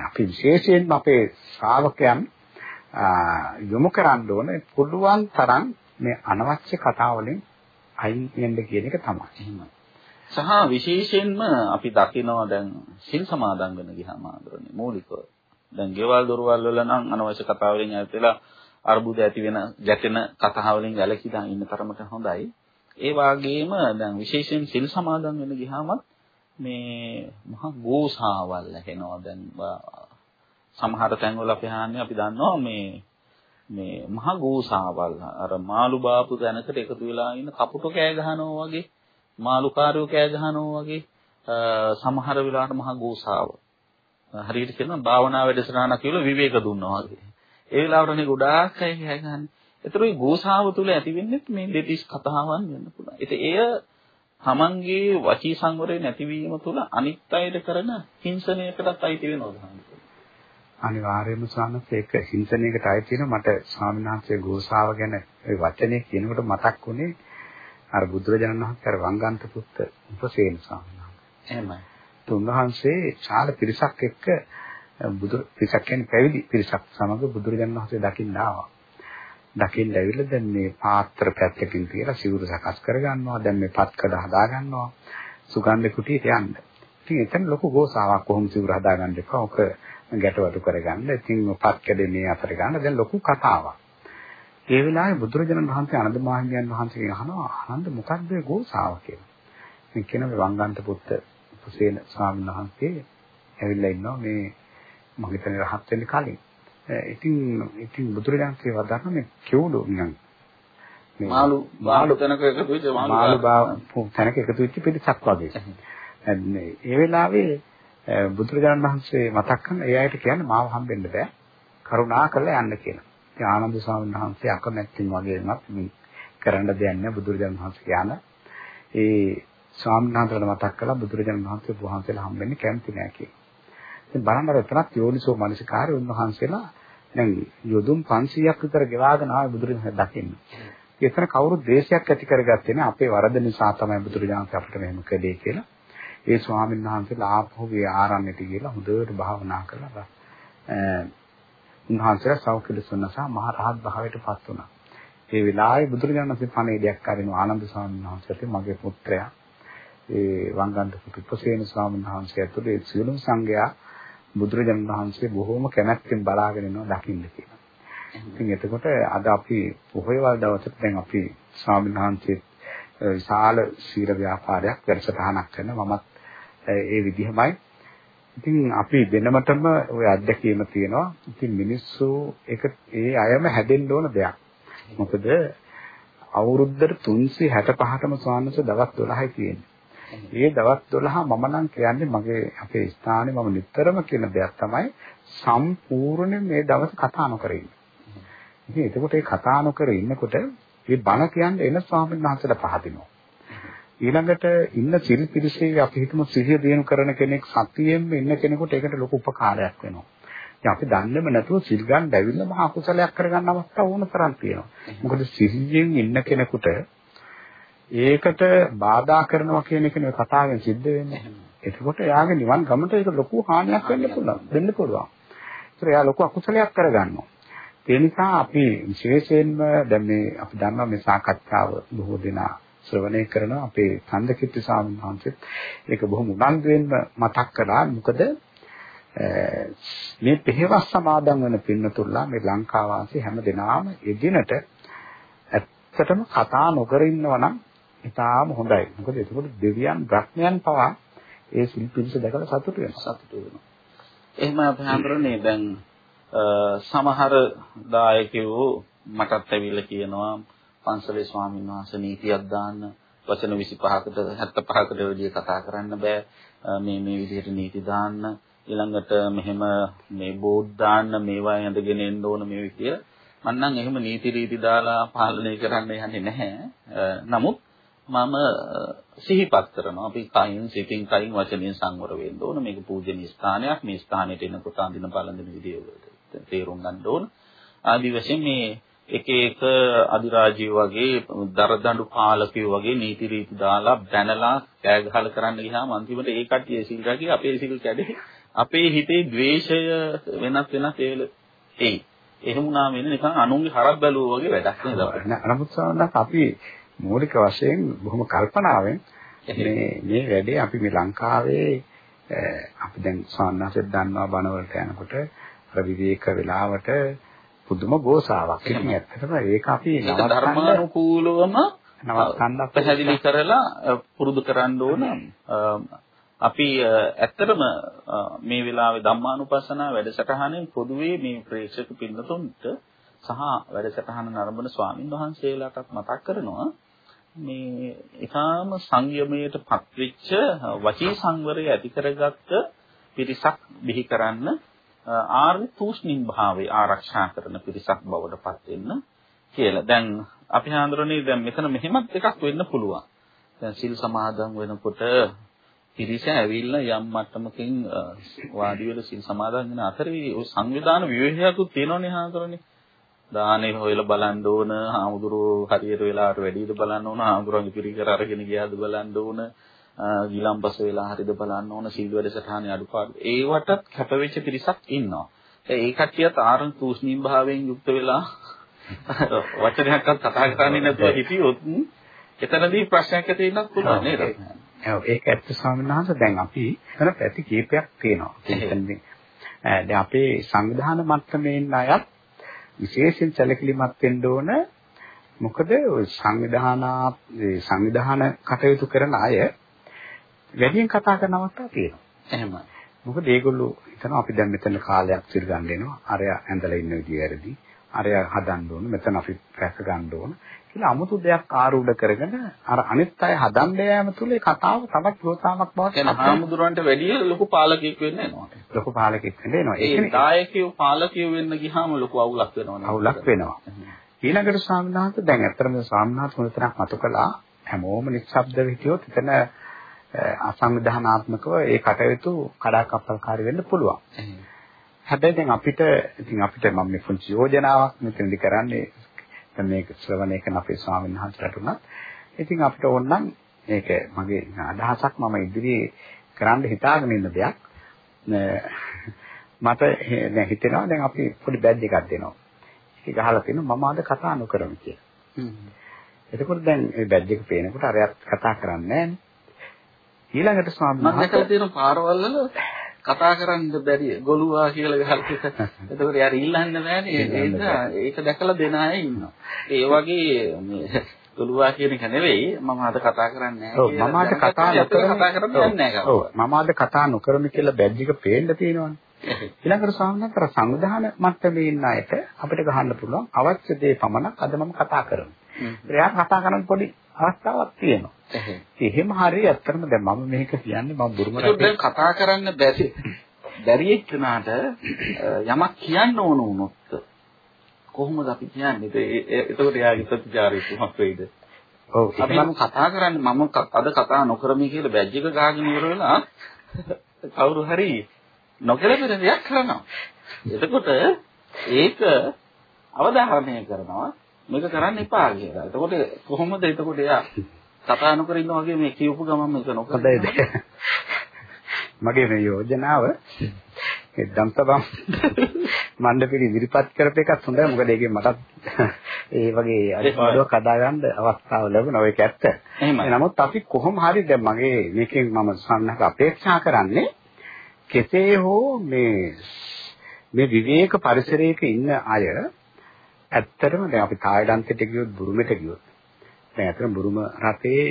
අපි විශේෂයෙන්ම අපේ ශ්‍රාවකයන් යොමු කරන්න ඕනේ පුළුවන් තරම් මේ අනවශ්‍ය කතා වලින් අයින් වෙන්න කියන එක තමයි. එහෙමයි. සහ විශේෂයෙන්ම අපි දකිනවා දැන් සිල් සමාදන් වෙන ගියාම ආදරණීය මූලිකව. දැන් ගෙවල් දොරවල් වල නම් අනවශ්‍ය කතා වලින් ඇවිත්ලා අර්බුද ඇති වෙන ගැටෙන කතා වලින් වැළකීලා ඉන්න තරමට හොඳයි. ඒ වගේම දැන් විශේෂයෙන් සිල් සමාදන් වෙන ගියාම මේ මහා ගෝසාවල් ඇහෙනවා දැන් සමහර තැන්වල අපි අහන්නේ අපි දන්නවා මේ මේ මහ ගෝසාවල් අර මාළු බාපු තැනකට එකතු වෙලා ඉන්න කපුට කෑ ගහනවා වගේ මාළුකාරයෝ කෑ ගහනවා වගේ සමහර වෙලාවට මහා ගෝසාව හරියට කියනවා භාවනා වැඩසටහනක් කියලා විවේක දුන්නා වගේ. ඒ වෙලාවටනේ ගොඩාක් අය කෑ ගහන්නේ. ඒතර මේ ගෝසාව තුල ඇති වෙන්නේ මේ දෙතිස් කතාවන් වෙන්න පුළුවන්. ඉතින් එය තමන්ගේ වචී සංවරය නැතිවීම තුළ අනිත් අයට කරන හිංසනයකටත් අයිති වෙනවා අනිවාර්යයෙන්ම ස්වාමීන් ඒක හිංසනයකට අයිති වෙන මට ස්වාමීන් වහන්සේ ගෝසාව ගැන ඒ වචනේ කියනකොට මතක් වුණේ අර බුදුරජාණන් වහන්සේ අර වංගන්ත පුත්ත උපසේන ස්වාමීන් වහන්සේ. එහෙමයි. තුන්වහන්සේ ශාල පිරිසක් එක්ක බුදු පිරිසක් කියන්නේ පැවිදි පිරිසක් සමග බුදුරජාණන් වහන්සේ දකින්න ආවා. දකින්න ඇවිල්ලා දැන් මේ පාත්‍ර පැත්තකින් තියලා සිවුරු සකස් කරගන්නවා. දැන් මේ පත්කඩ හදාගන්නවා. සුගන්ධ කුටියට යන්න. ඉතින් එතන ලොකු ගෝසාවක් කොහොම සිවුරු හදාගන්න එපා. ඔක ගැටවටු කරගන්න. ඉතින් පත්කඩේ මේ අතර ගන්න දැන් ලොකු කතාවක්. ඒ වෙලාවේ බුදුරජාණන් වහන්සේ ආනන්ද මහණියන් වහන්සේගෙන් අහනවා ආනන්ද මොකක්ද ගෝසාව කියලා. මේ කියන මේ වංගන්ත පුත්ත පුසේන ස්වාමීන් වහන්සේ ඇවිල්ලා ඉන්නවා මේ මම හිතන්නේ රහත් වෙන්න කලින්. ඉතින් ඉතින් බුදුරජාණන්සේ වදාන මේ කෙවුඩු නිකන් මේ මාළු මාළු තැනක එකතු වෙච්ච මාළු තැනක එකතු වෙච්ච පිටසක් වගේ. ඒ වෙලාවේ බුදුරජාණන් වහන්සේ මතක් කරන ඒ අයට කියන්නේ මාව හම්බෙන්න බෑ. කරුණා කරලා යන්න කියලා. ඉතින් ආනන්ද ස්වාමීන් වහන්සේ අකමැත්තෙන් වගේමත් මේ කරන්න දෙයක් නෑ බුදුරජාණන් වහන්සේ කියන. ඒ ස්වාමීන් වහන්සේට මතක් කළා බුදුරජාණන් වහන්සේ වහන්සේලා හම්බෙන්නේ කැමති නෑ කියලා. ඉතින් බලන්න අර එතනත් යෝනිසෝ මනසිකාරය උන්වහන්සේලා දැන් යොදුන් 500ක් විතර ගෙවාගෙන ආවේ බුදුරජාණන් දකින්න. එතන කවුරුත් දේශයක් ඇති කරගත්තේ නෑ අපේ වරද නිසා තමයි බුදුරජාණන් අපිට මෙහෙම කළේ කියලා. ඒ ස්වාමීන් වහන්සේලා ආපහුගේ ආරණ්‍යට ගිහලා හොඳට භාවනා කළා. උන්වහන්සේලා සෞඛ්‍යලසුන්නසා මහ රහත් භාවයට පත් වුණා. ඒ වෙලාවේ බුදුරජාණන් වහන්සේ පණේඩයක් අරින ආනන්ද ස්වාමීන් වහන්සේට මගේ පුත්‍රයා ඒ වංගන්ත පුත්‍රසේන ස්වාමීන් වහන්සේ ඇතුළේ සියලුම සංඝයා බුදුරජාණන් වහන්සේ බොහෝම කැමැත්තෙන් බලාගෙන ඉන්නවා දකින්න කියලා. ඉතින් එතකොට අද අපි පොහොයවල් දවසට දැන් අපි ස්වාමීන් වහන්සේ විශාල සීල ව්‍යාපාරයක් වැඩසටහනක් කරනවා මමත් ඒ විදිහමයි. ඉතින් අපි වෙනමතම ওই අත්දැකීම තියෙනවා. ඉතින් මිනිස්සු ඒක ඒ අයම හැදෙන්න ඕන දෙයක්. මොකද අවුරුද්දට 365ටම ස්වාමීන් වහන්සේ දවස් 12යි තියෙන්නේ. ඒ දවස් 12 මම නම් කියන්නේ මගේ අපේ ස්ථානේ මම නිතරම කියන දෙයක් තමයි සම්පූර්ණ මේ දවස් කතා නොකර ඉන්න. ඉතින් එතකොට මේ කතා නොකර ඉන්නකොට මේ බණ කියන්නේ එන ස්වාමීන් වහන්සේලා පහදිනවා. ඊළඟට ඉන්න සිල් පිරිසේ අපි හිතමු සිහිය දිනු කරන කෙනෙක් සතියෙන්ම ඉන්න කෙනෙකුට ඒකට ලොකු උපකාරයක් වෙනවා. ඉතින් අපි දන්නේම නැතුව සිල් ගන්න ඇවිල්ලා මහා කුසලයක් කරගන්න අවස්ථා ඕන තරම් තියෙනවා. මොකද සිහියෙන් ඉන්න කෙනෙකුට ඒකට බාධා කරනවා කියන එක නේ කතාවෙන් සිද්ධ වෙන්නේ. එතකොට එයාගේ නිවන් ගමට ඒක ලොකු හානියක් වෙන්න පුළුවන්. වෙන්න පුළුවන්. ඒතර එයා ලොකු අකුසලයක් කරගන්නවා. ඒ නිසා අපි විශේෂයෙන්ම දැන් මේ අපි දන්නවා මේ සාකච්ඡාව බොහෝ දෙනා ශ්‍රවණය කරන අපේ ඡන්දකිත්ති ස්වාමීන් වහන්සේත් ඒක බොහොම උනන්දුවෙන්ම මතක් කළා. මොකද මේ පෙහෙවස් සමාදන් වන පින්නතුල්ලා මේ ලංකා වාසී හැම දෙනාම එදිනට ඇත්තටම කතා නොකර ඉන්නවා නම් ඉතාම හොඳයි. මොකද එතකොට දෙවියන් බ්‍රහ්මයන් පවා ඒ සිල්පිරිස දැකලා සතුටු වෙනවා. සතුටු වෙනවා. එහෙම අපි හඳුරන්නේ දැන් සමහර දායකයෝ මටත් ඇවිල්ලා කියනවා පන්සලේ ස්වාමීන් වහන්සේ නීතියක් දාන්න වචන 25කට 75කට වැඩිය කතා කරන්න බෑ මේ මේ විදිහට නීති දාන්න ඊළඟට මෙහෙම මේ බෝඩ් දාන්න මේවා ඇඳගෙන එන්න ඕන මේ විදිය මම නම් එහෙම නීති රීති දාලා පාලනය කරන්න යන්නේ නැහැ නමුත් මම සිහිපත් කරනවා. අපි කයින් සිතින් කයින් වචනෙන් සංවර වෙන්න ඕන. මේක පූජනීය ස්ථානයක්. මේ ස්ථානෙට එනකොට අඳින බලඳින විදිය තේරුම් ගන්න ඕන. ආදි වශයෙන් මේ එක එක අධිරාජ්‍ය වගේ දරදඬු පාලකයෝ වගේ නීති රීති දාලා බැනලා කෑ ගහලා කරන්න ගියාම අන්තිමට ඒ කට්ටිය සිල් රැකී අපේ සිල් කැඩේ. අපේ හිතේ ද්වේෂය වෙනස් වෙනස් ඒවල එයි. එහෙම වුණාම එන්නේ නිකන් අනුන්ගේ හරක් බැලුවා වගේ වැඩක් නේද නමුත් සවන්නත් අපි මූලික වශයෙන් බොහොම කල්පනාවෙන් මේ මේ වැඩේ අපි මේ ලංකාවේ අපි දැන් සාන්නාසෙත් දන්නවා බණවලට යනකොට අර විවේක වෙලාවට පුදුම ගෝසාවක්. ඉතින් ඇත්තටම ඒක අපි ධර්මානුකූලවම නවත්තන්න පැහැදිලි කරලා පුරුදු කරන්න ඕන. අපි ඇත්තටම මේ වෙලාවේ ධම්මානුපස්සනා වැඩසටහනෙන් පොදුවේ මේ ප්‍රේක්ෂක පින්නතුන්ට සහ වැඩසටහන නරඹන ස්වාමින් වහන්සේලාටත් මතක් කරනවා මේ ඊටාම සංයමයට පත්වෙච්ච වචී සංවරය ඇති කරගත්ත පිරිසක් බිහි කරන්න ආර්ය තූෂ්ණින් භාවය ආරක්ෂා කරන පිරිසක් බවට පත් වෙන්න කියලා. දැන් අපි හඳුරන්නේ දැන් මෙතන මෙහෙමත් එකක් වෙන්න පුළුවන්. දැන් සිල් සමාදන් වෙනකොට පිරිස ඇවිල්ලා යම් මට්ටමකින් වාඩි වෙලා සිල් සමාදන් වෙන අතරේ ඔය සංවිධාන විවේකයක්ත් තියෙනවනේ හාතරනේ. දානේ හොයලා බලන්න ඕන, හාමුදුරුවෝ හරියට වෙලාවට වැඩිද බලන්න ඕන, හාමුදුරුවන්ගේ පිරිකර අරගෙන ගියාද බලන්න ඕන, ගිලම්පස වෙලා හරිද බලන්න ඕන, සිල් වැඩසටහනේ අඩුපාඩු. ඒවටත් කැපවෙච්ච පිරිසක් ඉන්නවා. ඒ කට්ටියත් ආරණ තූෂ්ණීම් භාවයෙන් යුක්ත වෙලා වචනයක්වත් කතා කරන්නේ නැතුව හිටියොත් එතනදී ප්‍රශ්නයක් ඇති වෙන්නත් පුළුවන් නේද? ඒක ඇත්ත ස්වාමීන් වහන්සේ දැන් අපි එතන පැති කීපයක් තියෙනවා. දැන් අපේ සංවිධාන මට්ටමේ ඉන්න අයත් විශේෂයෙන් සැලකිලිමත් වෙන්න ඕන මොකද සංවිධානා සංවිධාන කටයුතු කරන අය වැඩියෙන් කතා කරන අවස්ථා තියෙනවා. එහෙමයි. මොකද ඒගොල්ලෝ හිතනවා අපි දැන් මෙතන කාලයක් සිර ගන්න එනවා. අරයා ඇඳලා ඉන්න විදිය වැරදි. අරයා හදන්න ඕන. මෙතන අපි රැක ගන්න ඕන. කියලා 아무තු දෙයක් ආරූඪ කරගෙන අර අනිත් අය හදන්න යෑම තුල ඒ කතාව තවත් ප්‍රෝතාවක් බවට කියන හාමුදුරන්ට වැඩිය ලොකු පාලකෙක් වෙන්න එනවා. ලොකු පාලකෙක් වෙන්න එනවා. ඒ කියන්නේ දායකයෝ පාලකයෝ වෙන්න ගියාම ලොකු අවුලක් වෙනවා. අවුලක් වෙනවා. ඊළඟට ස්වාමීන් වහන්සේ දැන් ඇත්තටම ස්වාමීන් වහන්සේ මොනතරම් මතු කළා හැමෝම නිශ්ශබ්දව හිටියොත් එතන අසංවිධානාත්මකව ඒ කටයුතු කඩාකප්පල්කාරී වෙන්න පුළුවන්. හැබැයි දැන් අපිට ඉතින් අපිට මම මේ පුංචි යෝජනාවක් මෙතනදි කරන්නේ මේක ශ්‍රවණය කරන අපේ ස්වාමීන් වහන්සේලාට උනත් ඉතින් අපිට ඕනනම් මේක මගේ අදහසක් මම ඉදිරියේ කරන්න හිතාගෙන ඉන්න දෙයක්. මට දැන් හිතෙනවා දැන් අපි පොඩි බැජ් එකක් දෙනවා. ඒක ගහලා තියෙනවා මම අද කතා නොකරමු කියලා. එතකොට දැන් මේ බැජ් එක පේනකොට අරයත් කතා කරන්නේ ඊළඟට ස්වාමීන් වහන්සේ මම දැකලා තියෙන පාරවල් වල කතා කරන්න බැරි ගොළුවා කියලා ගහලා එතකොට යාර ඉල්ලන්න බෑනේ. ඒක දැකලා දෙන අය ඉන්නවා. ඒ වගේ මේ ගොළුවා කියන එක නෙවෙයි. මම අද කතා කරන්නේ නැහැ ඔව් මම අද කතා නොකරමු. කතා කරන්නේ නැහැ ඔව් මම අද කතා නොකරමු කියලා බැජ් එක පේන්න තියෙනවනේ. ඊළඟට ස්වාමීන් වහන්සේ සංවිධාන මට්ටමේ ඉන්න අයට අපිට ගහන්න පුළුවන් අවශ්‍ය දේ පමණක් අද මම කතා කරමු. එයා කතා කරන පොඩි අවස්ථාවක් තියෙනවා. එහෙම හරිය ඇත්තටම දැන් මම මේක කියන්නේ මම බුරුම රටේ කතා කරන්න බැරි බැරි එක්කනට යමක් කියන්න ඕන වුණොත් කොහොමද අපි කියන්නේ? එතකොට එයාගේ ප්‍රතිචාරය කොහොමද වෙයිද? ඔව් අපි මම කතා කරන්නේ මම අද කතා නොකරමි කියලා බැජ් එක ගහගෙන ඉවර වෙලා කවුරු හරි නොකරපෙන දෙයක් කරනවා. එතකොට ඒක අවධාරණය කරනවා මේක කරන්න එපා කියලා. එතකොට කොහොමද එතකොට එයා කතා නොකර ඉන්නා වගේ මේ කියපු ගමන් මේක නොකර? මගේ මේ යෝජනාව ඒ දම්සබම් මණ්ඩපෙරි ඉදිරිපත් කරපු එකත් හොඳයි. මොකද ඒකෙන් මටත් ඒ වගේ අනිවාර්යව කඩා ගන්න අවස්ථාව ලැබුණා. ඒක ඇත්ත. නමුත් අපි කොහොම හරි දැන් මගේ මේකෙන් මම සම්හක අපේක්ෂා කරන්නේ කෙසේ හෝ මේ මේ විවේක පරිසරයක ඉන්න අය ඇත්තටම දැන් අපි තායිලන්තයට ගියොත් බුරුමෙට ගියොත් දැන් අතන බුරුම රටේ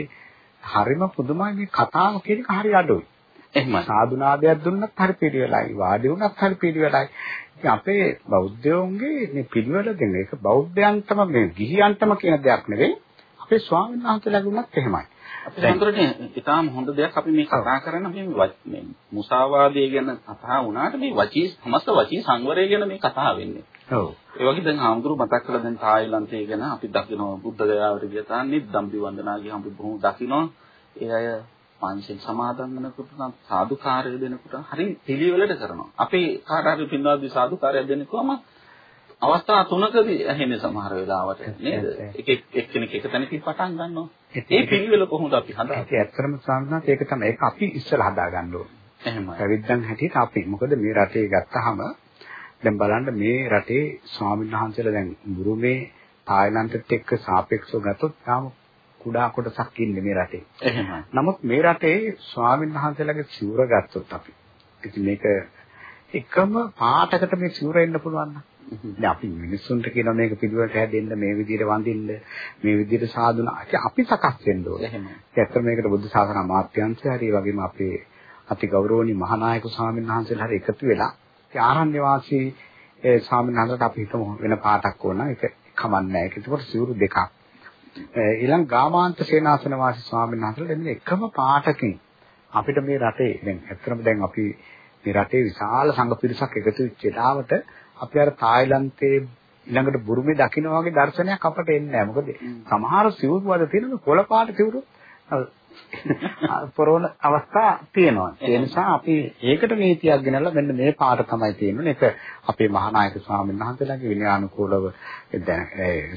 හරිම පුදුමයි මේ කතාව කියන එක හරි අඩුයි. එහෙම සාදුනාදයක් දුන්නත් හරි පිළිවෙලයි වාඩි වුණත් හරි පිළිවෙලයි. ඉතින් අපේ බෞද්ධයෝන්ගේ මේ පිළිවෙල දෙන එක බෞද්ධයන්ටම මේ ගිහියන්ටම කියන දෙයක් නෙවෙයි. අපේ ස්වාමීන් වහන්සේලාගේ උනත් එහෙමයි. අපේ හඳුරන්නේ ඊටාම හොඳ දෙයක් අපි මේ කතා කරන මේ මුසාවාදය ගැන කතා වුණාට මේ වචී සමස්ත වචී සංවරය ගැන මේ කතා වෙන්නේ. ඔව්. ඒ වගේ දැන් ආම්දුරු මතක් කරලා දැන් තායිලන්තය ගැන අපි දකිනවා බුද්ධ ගයාවට ගිය තාන්නේ දම්පි වන්දනා ගියාම අපි බොහොම දකිනවා. ඒ අය පංචෙන් සමාදන් වෙනකොට නම් සාදුකාරය දෙනකොට හරි පිළිවෙලට කරනවා. අපේ කාට හරි පින්වාදී සාදුකාරය දෙන්නකොම අවස්ථා තුනකදී ඇහෙන්නේ සමහර වෙලාවට නේද? එක එක්කෙනෙක් එක තැනකින් පටන් ගන්නවා. ඒ පිළිවෙල කොහොමද අපි හදාගන්නේ? ඇත්තටම සාමාන්‍යයෙන් ඒක තමයි. ඒක අපි ඉස්සෙල්ලා හදා ගන්න ඕනේ. එහෙමයි. පැවිද්දන් හැටියට අපි. මොකද මේ රටේ ගත්තාම දැන් බලන්න මේ රටේ ස්වාමීන් වහන්සේලා දැන් බුරුමේ තායිලන්තෙත් එක්ක සාපේක්ෂව ගත්තොත් තාම කුඩා කොටසක් ඉන්නේ මේ රටේ. එහෙමයි. නමුත් මේ රටේ ස්වාමීන් වහන්සේලාගේ සිවුර ගත්තොත් අපි. ඉතින් මේක එකම පාටකට මේ සිවුර එන්න පුළුවන් නම් දැන් අපි මිනිස්සුන්ට කියන මේක පිළිවෙලට හැදෙන්න මේ විදිහට වඳින්න මේ විදිහට සාදුනා අපි සකස් වෙන්න ඕනේ. එහෙමයි. ඇත්තට මේකට බුද්ධ ශාසන අමාත්‍යාංශය හරි වගේම අපේ අති ගෞරවනීය මහානායක ස්වාමීන් වහන්සේලා හරි එකතු වෙලා ඒ ආරණ්‍ය වාසී ඒ ස්වාමීන් වහන්සේට අපි හිතමු වෙන පාටක් ඕන ඒක කමන්නේ නැහැ. ඒකට සිවුරු දෙකක්. ඊළඟ ගාමාන්ත සේනාසන වාසී ස්වාමීන් වහන්සේලා දෙන්නේ එකම පාටකින් අපිට මේ රටේ දැන් ඇත්තටම දැන් අපි මේ රටේ විශාල සංඝ පිරිසක් එකතු වෙච්ච ලාවට අපි අර තායිලන්තයේ ඊළඟට බුරුමේ දකින්න වගේ දර්ශනයක් අපට එන්නේ නැහැ. මොකද සමහර සිවුරු වල තියෙන කොළ පාට සිවුරු පොරොන අවස්ථා තියෙනවා. ඒ නිසා අපි ඒකට නීතියක් ගෙනල්ලා මෙන්න මේ පාට තමයි තියෙන්නේ. ඒක අපේ මහානායක ස්වාමීන් වහන්සේලාගේ විනයානුකූලව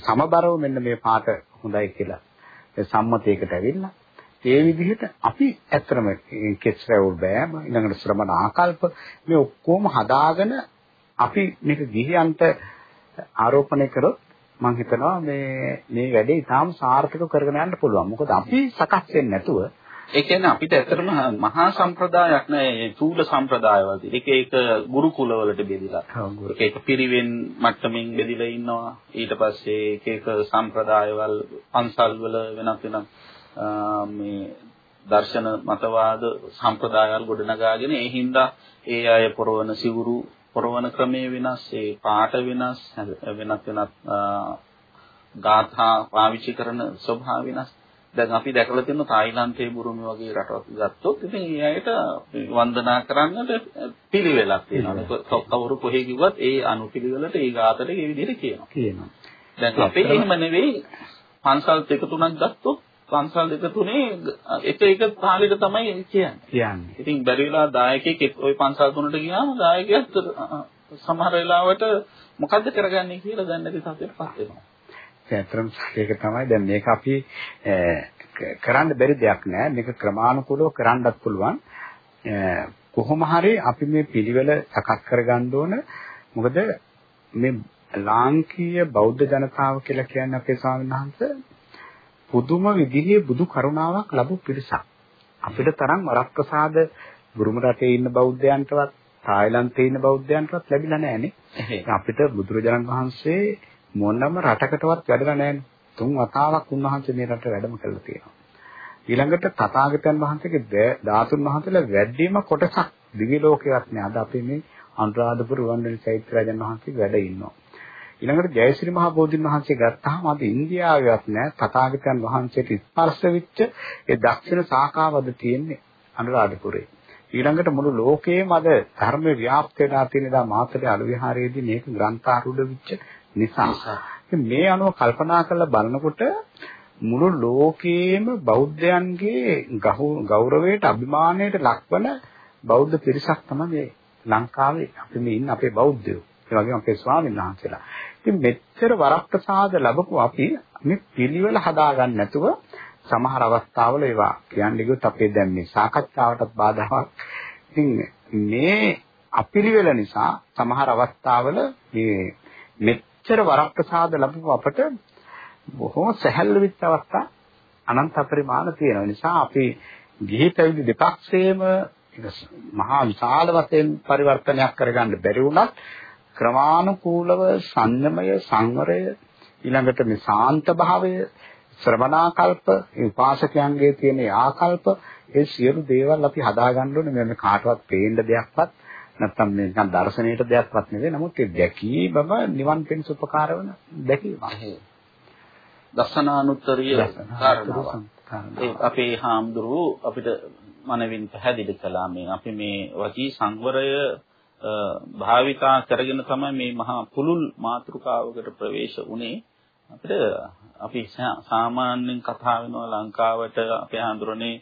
සමබරව මෙන්න මේ පාට හොඳයි කියලා සම්මතයකට ඇවිල්ලා ඒ විදිහට අපි ඇත්තටම කෙස්රැවුල් බෑම ඊළඟට ශ්‍රමණ ආකල්ප මේ ඔක්කොම හදාගෙන අපි මේක ගිහියන්ට ආරෝපණය කරොත් මම හිතනවා මේ මේ වැඩේ ඉතාම සාර්ථකව කරගෙන යන්න පුළුවන්. මොකද අපි සකස් වෙන්නේ නැතුව ඒ කියන්නේ අපිට ඇත්තටම මහා සම්ප්‍රදායක් නෑ ඒ චූල සම්ප්‍රදායවල. එක එක ගුරුකුල වලට බෙදිලා. එක එක පිරිවෙන් මට්ටමින් බෙදිලා ඉන්නවා. ඊට පස්සේ එක එක සම්ප්‍රදායවල පන්සල් වල වෙනත් වෙනත් මේ දර්ශන මතවාද සම්ප්‍රදායල් ගොඩනගාගෙන ඒ හින්දා ඒ අය පොරවන සිවුරු පොරවන ක්‍රමය වෙනස්, ඒ පාට වෙනස්, වෙනත් වෙනත් ගාථා පාවිච්චි කරන ස්වභාව වෙනස්. දැන් අපි දැකලා තියෙන තායිලන්තයේ බුරුමි වගේ රටවල් ගත්තොත් ඉතින් ඒ අයට වන්දනා කරන්නට පිළිවෙලක් තියෙනවා. කවුරු කොහේ කිව්වත් ඒ අනුපිළිවෙලට ඒ ගාතට ඒ විදිහට කියනවා. කියනවා. දැන් අපේ එහෙම නෙවෙයි පන්සල් දෙක තුනක් ගත්තොත් පන්සල් දෙක තුනේ එක එක තාලෙට තමයි කියන්නේ. කියන්නේ. ඉතින් බැරි වෙලා දායකයෙක් ওই පන්සල් තුනට ගියාම දායකයාත් සමහර වෙලාවට මොකද්ද කරගන්නේ කියලා දන්නේ නැති තත්ත්වයකටපත් වෙනවා. ඇත්තටම ඒක තමයි දැන් මේක අපි කරන්න බැරි දෙයක් නෑ. මේක ක්‍රමානුකූලව කරන්නත් පුළුවන්. කොහොම හරි අපි මේ පිළිවෙල සකස් කරගන්න ඕන. මොකද මේ ලාංකීය බෞද්ධ ජනතාව කියලා කියන්නේ අපේ ස්වාමීන් වහන්සේ පුදුම විදිහේ බුදු කරුණාවක් ලැබු පිරිසක්. අපිට තරම් වරප්‍රසාද බුරුම රටේ ඉන්න බෞද්ධයන්ටවත් තායිලන්තයේ ඉන්න බෞද්ධයන්ටවත් ලැබිලා නැහනේ. අපිට බුදුරජාණන් වහන්සේ මොනම රටකටවත් වැඩලා නැහනේ. තුන් වතාවක් උන්වහන්සේ මේ රට වැඩම කළා තියෙනවා. ඊළඟට තථාගතයන් වහන්සේගේ ධාතුන් වහන්සේලා වැඩිම කොටසක් දිව්‍ය ලෝකයක් නෑ. අද අපි මේ අනුරාධපුර වන්දන චෛත්‍ය රජන් වහන්සේ වැඩ ඉන්නවා. ඊළඟට ජයශ්‍රී මහ බෝධින් වහන්සේ ගත්තාම අද ඉන්දියාවේවත් නෑ තථාගතයන් වහන්සේට ස්පර්ශ වෙච්ච ඒ දක්ෂිණ ශාඛාවද තියෙන්නේ අනුරාධපුරේ. ඊළඟට මුළු ලෝකේම අද ධර්ම ව්‍යාප්ත වෙලා තියෙන දා මාතලේ අලු විහාරයේදී මේක ග්‍රන්ථාරූඪ වෙච්ච නිසා. මේ අනුව කල්පනා කරලා බලනකොට මුළු ලෝකයේම බෞද්ධයන්ගේ ගෞරවයට අභිමානයට ලක්වන බෞද්ධ පිරිසක් තමයි මේ ලංකාවේ අපි මේ ඉන්න අපේ බෞද්ධයෝ. ඒ වගේම අපේ ස්වාමීන් වහන්සේලා. ඉතින් මෙච්චර වරප්‍රසාද ලැබපු අපි මේ පිළිවෙල හදාගන්න නැතුව සමහර අවස්ථාවල ඒවා කියන්නේ ගියොත් අපේ දැන් මේ සාකච්ඡාවටත් බාධාවක්. ඉතින් මේ අපිරිවෙල නිසා සමහර අවස්ථාවල මේ මෙච්චර වරප්‍රසාද ලැබපු අපට බොහොම සැහැල්ලු වෙච්ච අවස්ථා අනන්ත පරිමාණ තියෙන නිසා අපි ගිහි පැවිදි දෙපක්ෂේම මහා විශාල වශයෙන් පරිවර්තනයක් කරගන්න බැරි වුණත් ක්‍රමානුකූලව සංයමය සංවරය ඊළඟට මේ සාන්ත භාවය ශ්‍රවණාකල්ප උපාසකයන්ගේ තියෙන ආකල්ප ඒ සියලු දේවල් අපි හදාගන්න ඕනේ. මේ කාටවත් පේන්න දෙයක්වත් නැත්තම් මේ නිකන් දර්ශනීයට දෙයක්වත් නෙවෙයි. නමුත් ඒ දැකීමම නිවන් පිණිස උපකාර වන දැකීමක්. දසනානුත්තරිය ඒ අපේ හාමුදුරුවෝ අපිට මනවින් පැහැදිලි කළා මේ අපි මේ වචී සංවරය භාවිතා කරගෙන තමයි මේ මහා පුලුල් මාතෘකාවකට ප්‍රවේශ වුණේ අපිට අපි සාමාන්‍යයෙන් කතා වෙනවා ලංකාවට අපේ හඳුරන්නේ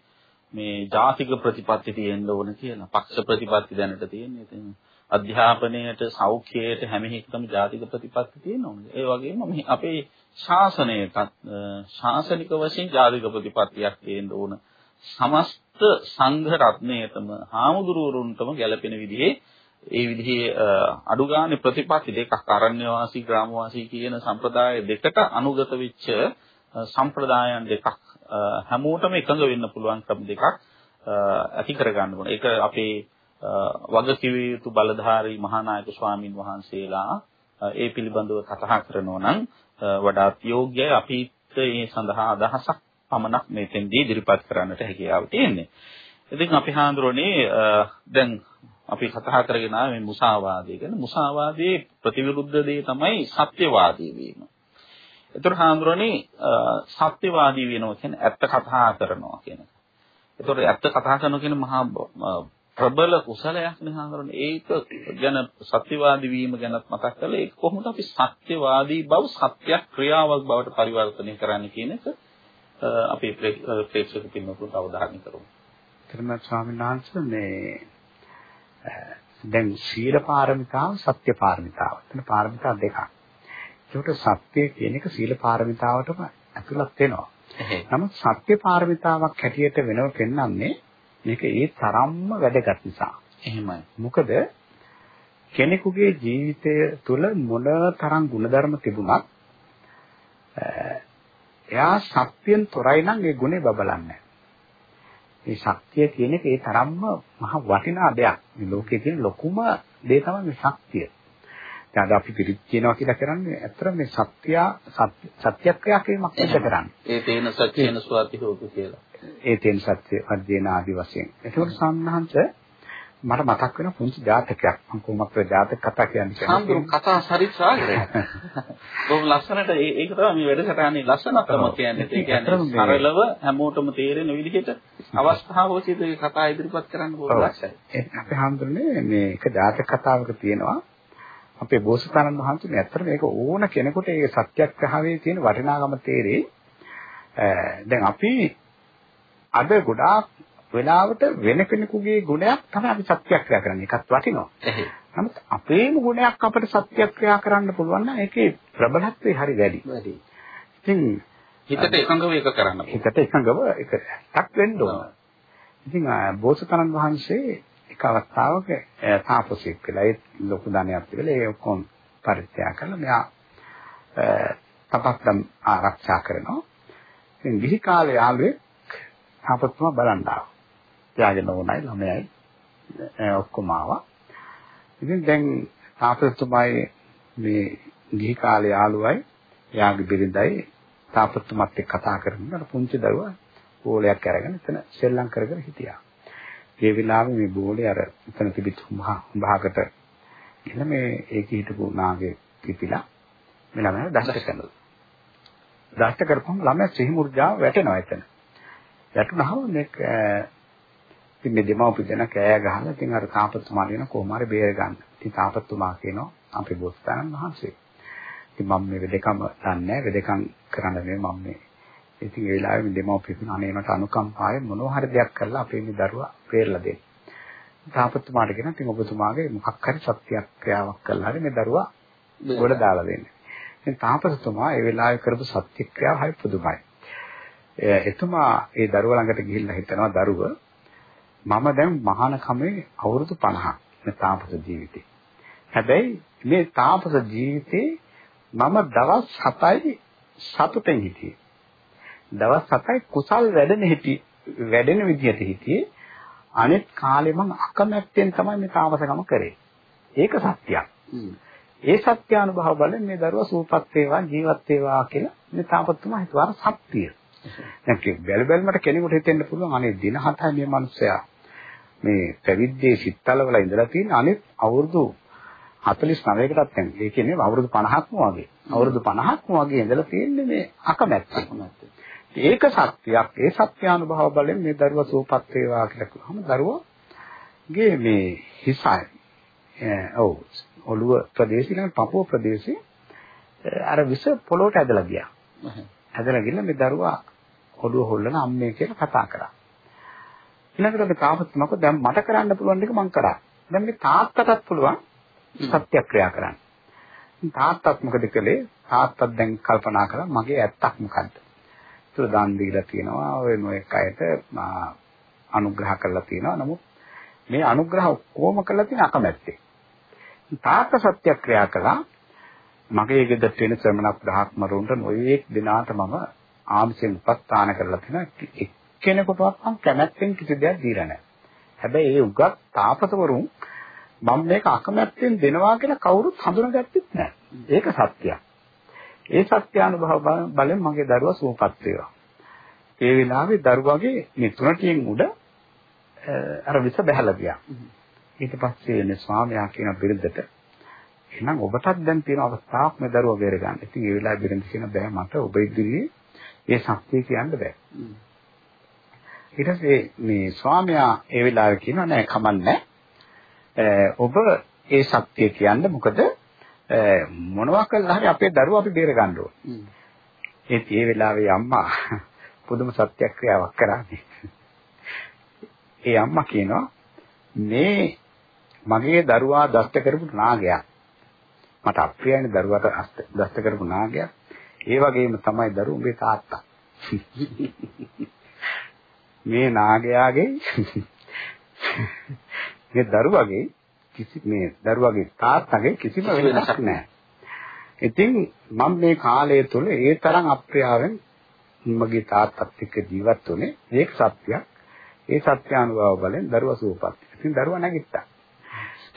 මේ ජාතික ප්‍රතිපත්ති තියෙන්න ඕන කියලා. පක්ෂ ප්‍රතිපත්ති දැනට තියෙන්නේ. ඉතින් අධ්‍යාපනයට, සෞඛ්‍යයට හැම එකකම ජාතික ප්‍රතිපත්ති තියෙනවා. ඒ වගේම මේ අපේ ශාසනයටත් ශාසනික වශයෙන් ජාතික ප්‍රතිපත්තියක් තියෙන්න ඕන. සමස්ත සංඝ රත්නයටම හාමුදුරුවරුන්ටම ගැළපෙන විදිහේ ඒ විදිහේ අඩුගානේ ප්‍රතිපත්ති දෙකක් අරණ්‍ය වාසී ග්‍රාම වාසී කියන සම්ප්‍රදාය දෙකට අනුගත වෙච්ච සම්ප්‍රදායන් දෙකක් හැමෝටම එකඟ වෙන්න පුළුවන් ක්‍රම දෙකක් ඇති කරගන්න ඕන. ඒක අපේ වගකිවිය යුතු බලධාරී මහානායක ස්වාමින් වහන්සේලා ඒ පිළිබඳව කතා කරනවා නම් වඩාත් යෝග්‍යයි අපිත් මේ සඳහා අදහසක් පමණක් මෙතෙන්දී ඉදිරිපත් කරන්නට හැකියාව තියෙන්නේ. ඉතින් අපි හාඳුරන්නේ දැන් අපි කතා කරගෙන ආවේ මේ මුසාවාදය ගැන. මුසාවාදයේ ප්‍රතිවිරුද්ධ දේ තමයි සත්‍යවාදී වීම. ඒතර හාමුදුරනේ සත්‍යවාදී වෙනවා කියන්නේ ඇත්ත කතා කරනවා කියන එක. ඒතර ඇත්ත කතා කරනවා කියන මහා ප්‍රබල කුසලයක් නේ හාමුදුරනේ. ඒක ගැන සත්‍යවාදී වීම ගැන මතක් කළා. ඒක කොහොමද අපි සත්‍යවාදී බව සත්‍ය ක්‍රියාවක් බවට පරිවර්තනය කරන්නේ කියන එක අපේ ප්‍රේක්ෂක පින්නතුන්ට අවධානය කරමු. ධර්ම ස්වාමීන් වහන්සේ මේ දැන් සීල පාරමිතාව සත්‍ය පාරමිතාව. එතන පාරමිතා දෙකක්. ඒකට සත්‍ය කියන එක සීල පාරමිතාවටම ඇතුළත් වෙනවා. නමුත් සත්‍ය පාරමිතාවක් හැටියට වෙනව පෙන්වන්නේ මේක ඒ තරම්ම වැදගත් නිසා. එහෙමයි. මොකද කෙනෙකුගේ ජීවිතය තුළ මොන තරම් ಗುಣධර්ම තිබුණත් එයා සත්‍යයෙන් තොරයි නම් ඒ ගුණේ බබලන්නේ මේ ශක්තිය කියන එක ඒ තරම්ම මහ වටිනා දෙයක්. මේ ලෝකයේ තියෙන ලොකුම දේ තමයි මේ ශක්තිය. දැන් අද අපි පිළිත් කියනවා කියලා කරන්නේ ඇත්තට මේ සත්‍ය සත්‍යක්‍රියා කිරීමක් සිදු කරන්නේ. ඒ තේන සත්‍යන ස්වාති හෝතු කියලා. ඒ තේන සත්‍ය අධ්‍යයන ආදි වශයෙන්. ඒකෝට සම්හංශ මට මතක් වෙන පුංචි ජාතකයක්. මම කොහොමද ජාතක කතා කියන්නේ සම්පූර්ණ කතා සරිත් සාගරය. බොහොම ලස්සනට ඒක තමයි මේ වැඩසටහනේ ලස්සනතම කියන්නේ. ඒ කියන්නේ සරලව හැමෝටම තේරෙන විදිහට අවස්ථාවෝචිත කතා ඉදිරිපත් කරන්න බොහොම ලස්සනයි. අපි හඳුන්නේ මේ එක ජාතක කතාවක තියෙනවා අපේ බෝසතාණන් වහන්සේ ඇත්තට මේක ඕන කෙනෙකුට ඒ සත්‍යග්‍රහයේ තියෙන වටිනාකම තේරෙයි. දැන් අපි අද ගොඩාක් වෙලාවට වෙන කෙනෙකුගේ ගුණයක් තමයි අපි සත්‍යක්‍රියා කරන්නේ. ඒකත් වටිනවා. නමුත් අපේම ගුණයක් අපිට සත්‍යක්‍රියා කරන්න පුළුවන් නම් ඒකේ ප්‍රබලත්වය හරි වැඩි. වැඩි. ඉතින් හිතට එකඟව ඒක කරන්න. හිතට එකඟව එකක් වෙන්න ඕන. ඉතින් බෝසතාණන් වහන්සේ එක අවස්ථාවක තාපසෙක් වෙලා ඒ ලොකු ධනයක් තිබිලා ඒ ඔක්කොම පරිත්‍යාග කරලා මෙයා තපස්දම් ආරක්ෂා කරනවා. ඉතින් ගිහි කාලේ යාළුවෙක් තාපසතුමා බලන්න ආවා. ත්‍යාගෙන ඕනයි ළමයයි ඔක්කොම ආවා. ඉතින් දැන් තාපසතුමායි මේ ගිහි කාලේ යාළුවයි එයාගේ බිරිඳයි තාපසතුමත් එක්ක කතා කරනකොට පුංචි දරුවා බෝලයක් අරගෙන එතන සෙල්ලම් කරගෙන හිටියා. ඒ වෙලාවේ මේ බෝලේ අර එතන තිබිච්ච භාගකට එන මේ ඒකේ හිටපු නාගේ පිපිලා මේ ළමයා දෂ්ට කරනවා. දෂ්ට කරපුවම ළමයා සිහි මුර්ජාව වැටෙනවා එතන. වැටුනහම මේ ඉතින් මේ දෙමව්පිය දෙන කෑ ගහලා ඉතින් අර තාපතුමා කියන කොහොම හරි බේර ගන්න. ඉතින් තාපතුමා කියනවා අපේ බොස්තානන් වහන්සේ. ඉතින් මම මේ වෙදකම දන්නේ වෙදකම් කරන්න නෙමෙයි මම මේ. ඉතින් ඒ වෙලාවේ මේ දෙමව්පිය කියන අනේ මට අනුකම්පාවෙන් මොනවා හරි දෙයක් කරලා අපේ මේ දරුවා බේරලා දෙන්න. තාපතුමාට කියන ඉතින් ඔබතුමාගේ මොකක් හරි සත්‍යක්‍රියාවක් කළා හරි මේ දරුවා ගොඩ දාලා දෙන්න. ඉතින් තාපතුමා ඒ වෙලාවේ කරපු සත්‍යක්‍රියාව හරි පුදුමයි. එතුමා ඒ දරුවා ළඟට ගිහිල්ලා හිතනවා දරුවා මම දැන් මහාන කමේ අවුරුදු 50ක් මේ තාපස ජීවිතේ. හැබැයි මේ තාපස ජීවිතේ මම දවස් 7යි සතුටෙන් හිටියේ. දවස් 7යි කුසල් වැඩෙන හිටි වැඩෙන විදිහට හිටියේ. අනෙත් කාලේ මම අකමැත්තෙන් තමයි මේ තාපසකම කරේ. ඒක සත්‍යයක්. ඒ සත්‍යානුභව බලෙන් මේ දරුවා සූපත් වේවා ජීවත් වේවා කියලා මේ තාපතුමා හිතුවා සත්‍යය. දැන් බැල බැලමට කෙනෙකුට හිතෙන්න පුළුවන් අනේ දින 7යි මේ මිනිස්සයා මේ පැවිද්දේ සිත්තලවල ඉඳලා තියෙන අනිත් අවුරුදු 49කටත් දැන් ඒ කියන්නේ අවුරුදු 50ක්ම වගේ. අවුරුදු 50ක්ම වගේ ඉඳලා තියෙන්නේ මේ අකමැත්ත. ඒක සත්‍යයක්. ඒ සත්‍යානුභව බලෙන් මේ දරුවා සූපත් වේවා කියලා කිව්වම දරුවාගේ මේ හිසයි ඔව් ඔළුව ප්‍රදේශය ළඟ පපුව ප්‍රදේශේ අර විස පොළොවට ඇදලා ගියා. ඇදලා ගිහලා මේ දරුවා ඔළුව හොල්ලන අම්මේ කියලා කතා කරා. ඊළඟට මේ තාපත් මොකද දැන් මට කරන්න පුළුවන් එක මං කරා. දැන් මේ තාත්තටත් පුළුවන් සත්‍යක්‍රියා කරන්න. තාත්තත් මොකද කළේ? තාත්තත් දැන් කල්පනා කළා මගේ ඇත්තක් මොකද්ද? ඒක දාන් දීලා තියෙනවා ඔය නොඑක අයට අනුග්‍රහ කරලා තියෙනවා. නමුත් මේ අනුග්‍රහ ඔක්කොම කරලා තියෙන අකමැත්තේ. තාත්ත සත්‍යක්‍රියා කළා මගේ ගෙදරට එන ශ්‍රමණ බ්‍රහ්මරුන්ට නොයේක් දිනාට මම ආමිෂෙන් උපස්ථාන කරලා තියෙනවා කෙනෙකුටවත් මම කැමැත්තෙන් කිසි දෙයක් දීලා නැහැ. හැබැයි ඒ උගත් තාපසවරුන් මම මේක අකමැත්තෙන් දෙනවා කියලා කවුරුත් හඳුනාගත්තෙත් නැහැ. ඒක සත්‍යයක්. ඒ සත්‍යානුභව බලෙන් මගේ දරුවා සුවපත් වේවා. ඒ වෙලාවේ දරුවාගේ මේ තුනටියෙන් උඩ අර විස බහැලා ගියා. ඊට පස්සේ මේ ස්වාමයා කියන බිරිඳට එහෙනම් ඔබටත් දැන් තියෙන අවස්ථාවක් මේ දරුවා බේර ගන්න. ඉතින් ඒ වෙලාවේ බිරිඳ කියන බෑ මට ඔබ ඉදිරියේ ඒ සත්‍ය කියන්න බෑ. ඊට පස්සේ මේ ස්වාමියා ඒ වෙලාවේ කියනවා නෑ කමන්නේ. ඔබ ඒ සත්‍ය කියන්න මොකද මොනවා කළා හරි අපේ දරුවා අපි බේර ගන්න ඕනේ. ඒත් ඒ වෙලාවේ අම්මා පුදුම සත්‍යක්‍රියාවක් කරන්නේ. ඒ අම්මා කියනවා මේ මගේ දරුවා දෂ්ට කරපු නාගයා. මට අප්‍රියයිනේ දරුවාට දෂ්ට කරපු නාගයා. ඒ වගේම තමයි දරුවෝ තාත්තා. මේ නාගයාගේ මේ දරුවගේ කිසි මේ දරුවගේ තාත්තගේ කිසිම වෙනසක් නැහැ. ඉතින් මම මේ කාලය තුල ඒ තරම් අප්‍රියාවෙන් මගේ තාත්තත් එක්ක ජීවත් වුණේ ඒක සත්‍යයක්. ඒ සත්‍ය අනුභව බලෙන් දරුවා සූපත්. ඉතින් දරුවා නැගිට්ටා.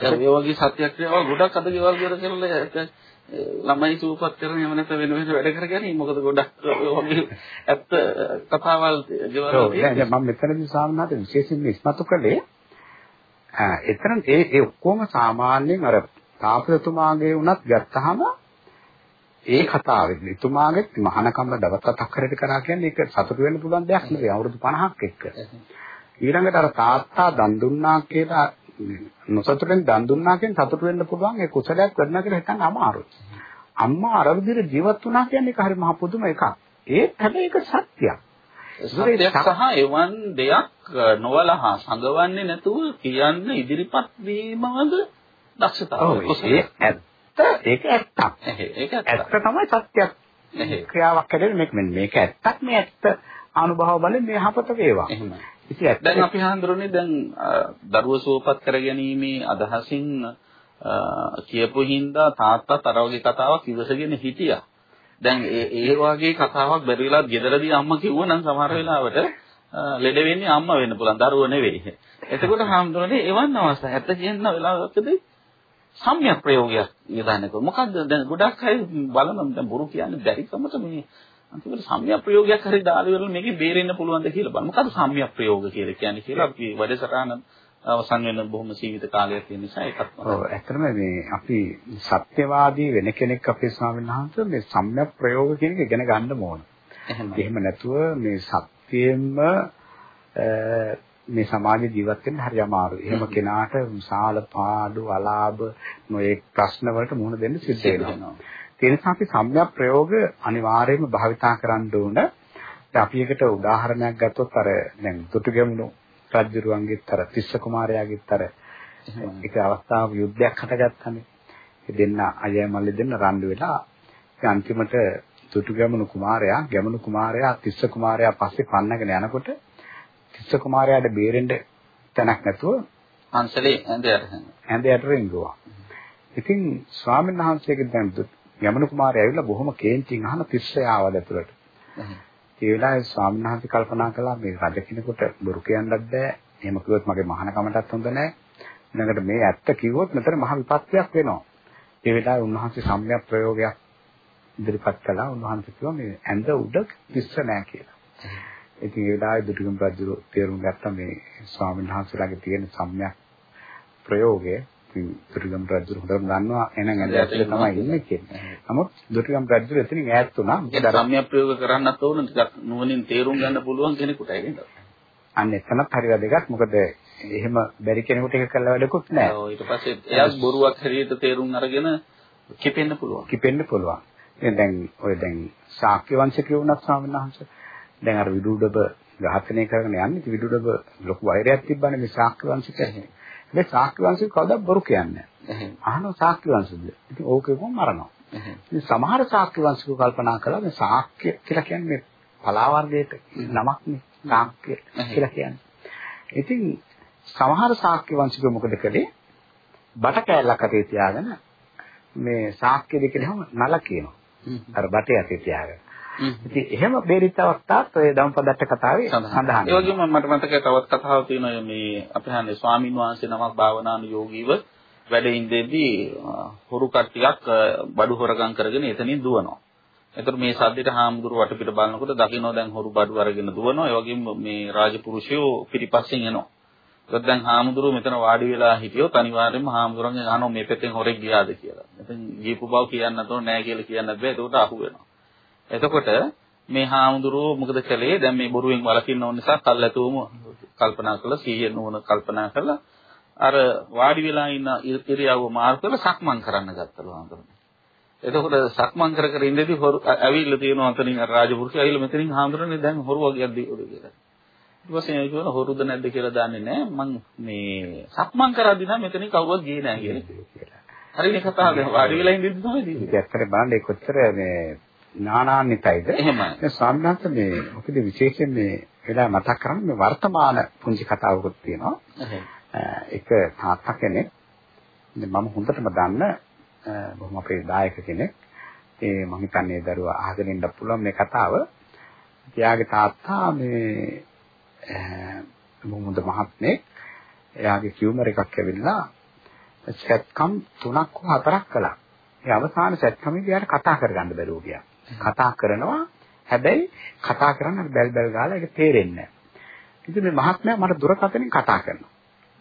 දැන් මේ වගේ සත්‍යක්‍රියාව ගොඩක් අද ගෙවල් වල කරලා ළමයි සූපත් කරන එහෙම නැත්නම් වෙන වෙන වැඩ කරගන්නේ මොකද ගොඩක් වගේ ඇත්ත කතාවල් ගෙවල් දැන් මම මෙතනදී සාමාන්‍යයෙන් විශේෂයෙන්ම ඉස්මතු කළේ එතන ඒ ඒ ඔක්කොම සාමාන්‍යයෙන් අර තාපසතුමාගේ වුණත් ගත්තාම ඒ කතාවෙත් එතුමාගේ මහානකම්ම දවස් හතක් හරියට කරා කියන්නේ ඒක සතුටු වෙන්න පුළුවන් දෙයක් නෙවෙයි. අවුරුදු 50ක් එක්ක. ඊළඟට අර තාත්තා දන් දුන්නා කියලා නොසතුටෙන් දන් දුන්නා කියන සතුටු වෙන්න පුළුවන් ඒ කුසලයක් වැඩනා කියලා හිතන්න අමාරුයි. අම්මා අර විදිහට ජීවත් වුණා කියන්නේ ඒක හරි මහ පුදුම එකක්. ඒත් හැබැයි ඒක සත්‍යයක්. සත්‍යයක් සහ එවන් දෙයක් නොවලහා සංගවන්නේ නැතුව කියන්න ඉදිරිපත් වීමවද දක්ෂතාවය. ඇත්ත ඒක ඇත්තක්. ඒක ඇත්ත තමයි සත්‍යයක්. ක්‍රියාවක් හැදෙන්නේ මේක මේක ඇත්තක් මේ ඇත්ත අනුභව බලෙන් මේ යහපත වේවා. ඉතින් දැන් අපි හඳුරන්නේ දැන් දරුව සුවපත් කරගැනීමේ අදහසින් කියපු හින්දා තාත්තා අර වගේ කතාවක් ඉවසගෙන හිටියා. දැන් ඒ වගේ කතාවක් බැරි වෙලාවත් ගෙදරදී අම්මා කිව්වනම් සමහර වෙලාවට ලෙඩ වෙන්නේ අම්මා වෙන්න පුළුවන් දරුවෝ නෙවෙයි. එතකොට හාමුදුරනේ එවන් අවස්ථා ඇත්ත කියන වෙලාවකදී සම්‍යක් ප්‍රයෝගයක් යොදන්නකො. මොකද්ද දැන් ගොඩක් අය බලන දැන් බොරු කියන්නේ බැරි කමට මේ අන්තිමට සම්‍යක් ප්‍රයෝගයක් හරි දාලා ඉවරලා මේකේ බේරෙන්න පුළුවන්ද කියලා බලන්න. මොකද්ද සම්‍යක් ප්‍රයෝග කියලා කියන්නේ කියලා අපි වැඩසටහන අවසන් වෙන බොහොම සීමිත කාලයක් තියෙන නිසා ඒකත් ඔව් ඇත්තටම මේ අපි සත්‍යවාදී වෙන කෙනෙක් අපේ ස්වාමීන් වහන්සේ මේ සම්‍යක් ප්‍රයෝග කියන එක ඉගෙන ගන්න ඕන. එහෙම නැතුව මේ සත්‍යෙම මේ සමාජ ජීවත් වෙන්න හරි අමාරුයි. එහෙම කෙනාට විශාල පාඩු අලාභ නොඑක් ප්‍රශ්න වලට මුහුණ දෙන්න සිද්ධ වෙනවා. ඒ නිසා අපි සම්‍යක් ප්‍රයෝග අනිවාර්යයෙන්ම භාවිතා කරන්න ඕන. අපි එකට උදාහරණයක් ගත්තොත් අර දැන් දුටුගැමුණු රජුරුවන්ගෙත් අර තිස්ස කුමාරයාගෙත් අර ඒක අවස්ථාවක යුද්ධයක් හටගත්තානේ. ඒ දෙන්න අයයි මල්ලි දෙන්න රණ්ඩු වෙලා අන්තිමට දුටුගැමුණු කුමාරයා ගැමුණු කුමාරයා තිස්ස කුමාරයා පස්සේ පන්නගෙන යනකොට තිස්ස කුමාරයාට බේරෙන්න තැනක් නැතුව අන්සලේ ඇඳයට ඇඳයට රිංගුවා. ඉතින් ස්වාමීන් වහන්සේගෙන් දැන් යමනු කුමාරයා ඇවිල්ලා බොහොම කේන්තියෙන් අහන තිස්සේ ආවද ඇතුළට. ඒ වෙලාවේ ස්වාමීන් වහන්සේ කල්පනා කළා මේ රජ කෙනෙකුට බොරු කියන්නත් බෑ. එහෙම කිව්වොත් මගේ මහානකමටත් හොඳ නෑ. ඊළඟට මේ ඇත්ත කිව්වොත් මෙතන මහ විපත්තියක් වෙනවා. ඒ වෙලාවේ උන්වහන්සේ සම්‍යක් ප්‍රයෝගයක් ඉදිරිපත් කළා. උන්වහන්සේ කිව්වා මේ ඇඳ උඩ තිස්ස නෑ කියලා. ඉතින් ඒ වෙලාවේ දුටුගම් රජු තේරුම් ගත්තා මේ ස්වාමීන් වහන්සේලාගේ තියෙන සම්‍යක් ප්‍රයෝගය දුටුගම් රජු හොඳට දන්නවා එහෙනම් ඇඳ ඇතුලේ තමයි ඉන්නේ කියන්නේ. නමුත් දුටුගම් රජු එතනින් ඈත් වුණා. මොකද සම්‍යක් ප්‍රයෝග කරන්නත් ඕන ටිකක් නුවණින් තේරුම් ගන්න පුළුවන් කෙනෙකුටයි නේද? අන්න එතනත් හරි වැදගත්. මොකද එහෙම බැරි කෙනෙකුට ඒක කළ වැඩකුත් නැහැ. ඔව් ඊට පස්සේ එයා බොරුවක් හරියට තේරුම් අරගෙන කිපෙන්න පුළුවන්. කිපෙන්න පුළුවන්. දැන් ඔය දැන් ශාක්‍ය වංශිකයෝ වුණත් ස්වාමීන් වහන්සේ දැන් අර විදුඩබ ඝාතනය කරගෙන යන්නේ විදුඩබ ලොකු වෛරයක් තිබ්බනේ මේ ශාක්‍ය වංශිකයන්. මේ ශාක්‍ය වංශික කවදාවත් බොරු කියන්නේ නැහැ. අහනවා ශාක්‍ය වංශද? ඉතින් ඕකෙකම මරනවා. ඉතින් සමහර ශාක්‍ය වංශිකව කල්පනා කළා මේ ශාක්‍ය කියලා කියන්නේ පලා වර්ගයට නමක් නේ. ශාක්‍ය කියලා කියන්නේ. ඉතින් සමහර ශාක්‍ය වංශිකව මොකද කළේ? බට කෑල්ලක් අතේ තියාගෙන මේ ශාක්‍ය දෙක දිහාම නල කියනවා. අර බටේ අතේ තියාගෙන. ඉතින් එහෙම බේරිච්ච අවස්ථාත් ඔය ධම්පදත්ත කතාවේ සඳහන්. ඒ වගේම මට මතකයි තවත් කතාවක් තියෙනවා මේ අපේ හන්නේ ස්වාමින් වහන්සේ නමක් භාවනානුයෝගීව වැඩ ඉඳෙද්දී හොරු කට්ටියක් බඩු හොරගම් කරගෙන එතනින් දුවනවා. එතකොට මේ සද්දෙට හාමුදුරු වටපිට බලනකොට දකින්න දැන් හොරු බඩු අරගෙන දුවනවා. ඒ වගේම මේ රාජපුරුෂයෝ පිටිපස්සෙන් එනවා. ඒත් දැන් හාමුදුරුවෝ මෙතන වාඩි වෙලා හිටියොත් අනිවාර්යයෙන්ම හාමුදුරන්ගෙන් අහනවා මේ පැත්තෙන් හොරෙක් ගියාද කියලා. ඉතින් ගියපු බව කියන්නත් ඕන නෑ කියලා කියන්නත් බෑ. ඒකට අහු වෙනවා. එතකොට මේ හාමුදුරුවෝ මොකද කළේ? දැන් මේ බොරුවෙන් වළකින්න ඕන නිසා කල්ැතුවම කල්පනා කළා සීයෙන් නුවණ කල්පනා කළා. අර වාඩි වෙලා ඉන්න ඉරියව්ව මාරු කරලා සක්මන් කරන්න ගත්තලු හාමුදුරුවෝ. එතකොට සක්මන් කර කර ඉඳදී හොරු ඇවිල්ලා තියෙනවා අතනින් අර රාජපුරුෂය ඇවිල්ලා මෙතනින් හාමුදුරනේ දැන් හොරු වගේ යද්දී උඩ කියලා. ඊට පස්සේ මම කියනවා හොරුද නැද්ද කියලා දන්නේ නැහැ. මං මේ සක්මන් කරද්දී නම් මෙතනින් කවුරුවත් ගියේ නැහැ කියලා. හරිනේ කතාව දැන් වාඩි වෙලා ඉඳිද්දි තමයි තියෙන්නේ. ඒක ඇත්තට බලන්න ඒ කොච්චර මේ නානාන්විතයිද? එහෙමයි. ස්වාමීනාත් මේ මොකද විශේෂයෙන් මේ වෙලා මතක් කරන්නේ මේ වර්තමාන පුංචි කතාවකුත් තියෙනවා. ඒක තාත්තා කෙනෙක් මම හොඳටම දන්න බොහොම අපේ දායක කෙනෙක්. ඒ මම හිතන්නේ දරුවා අහගෙන ඉන්න පුළුවන් මේ කතාව. එයාගේ තාත්තා මේ මොහොමද මහත්මේ එයාගේ ටියුමර් එකක් ඇවිල්ලා සැත්කම් තුනක් හෝ හතරක් කළා. ඒ අවසාන සැත්කමේදී එයාට කතා කරගන්න බැරුව ගියා. කතා කරනවා හැබැයි කතා කරන්න බැල් බැල් ගාලා ඒක තේරෙන්නේ නැහැ. ඉතින් මේ මහත්මයා මට දුරකථනයෙන් කතා කරනවා.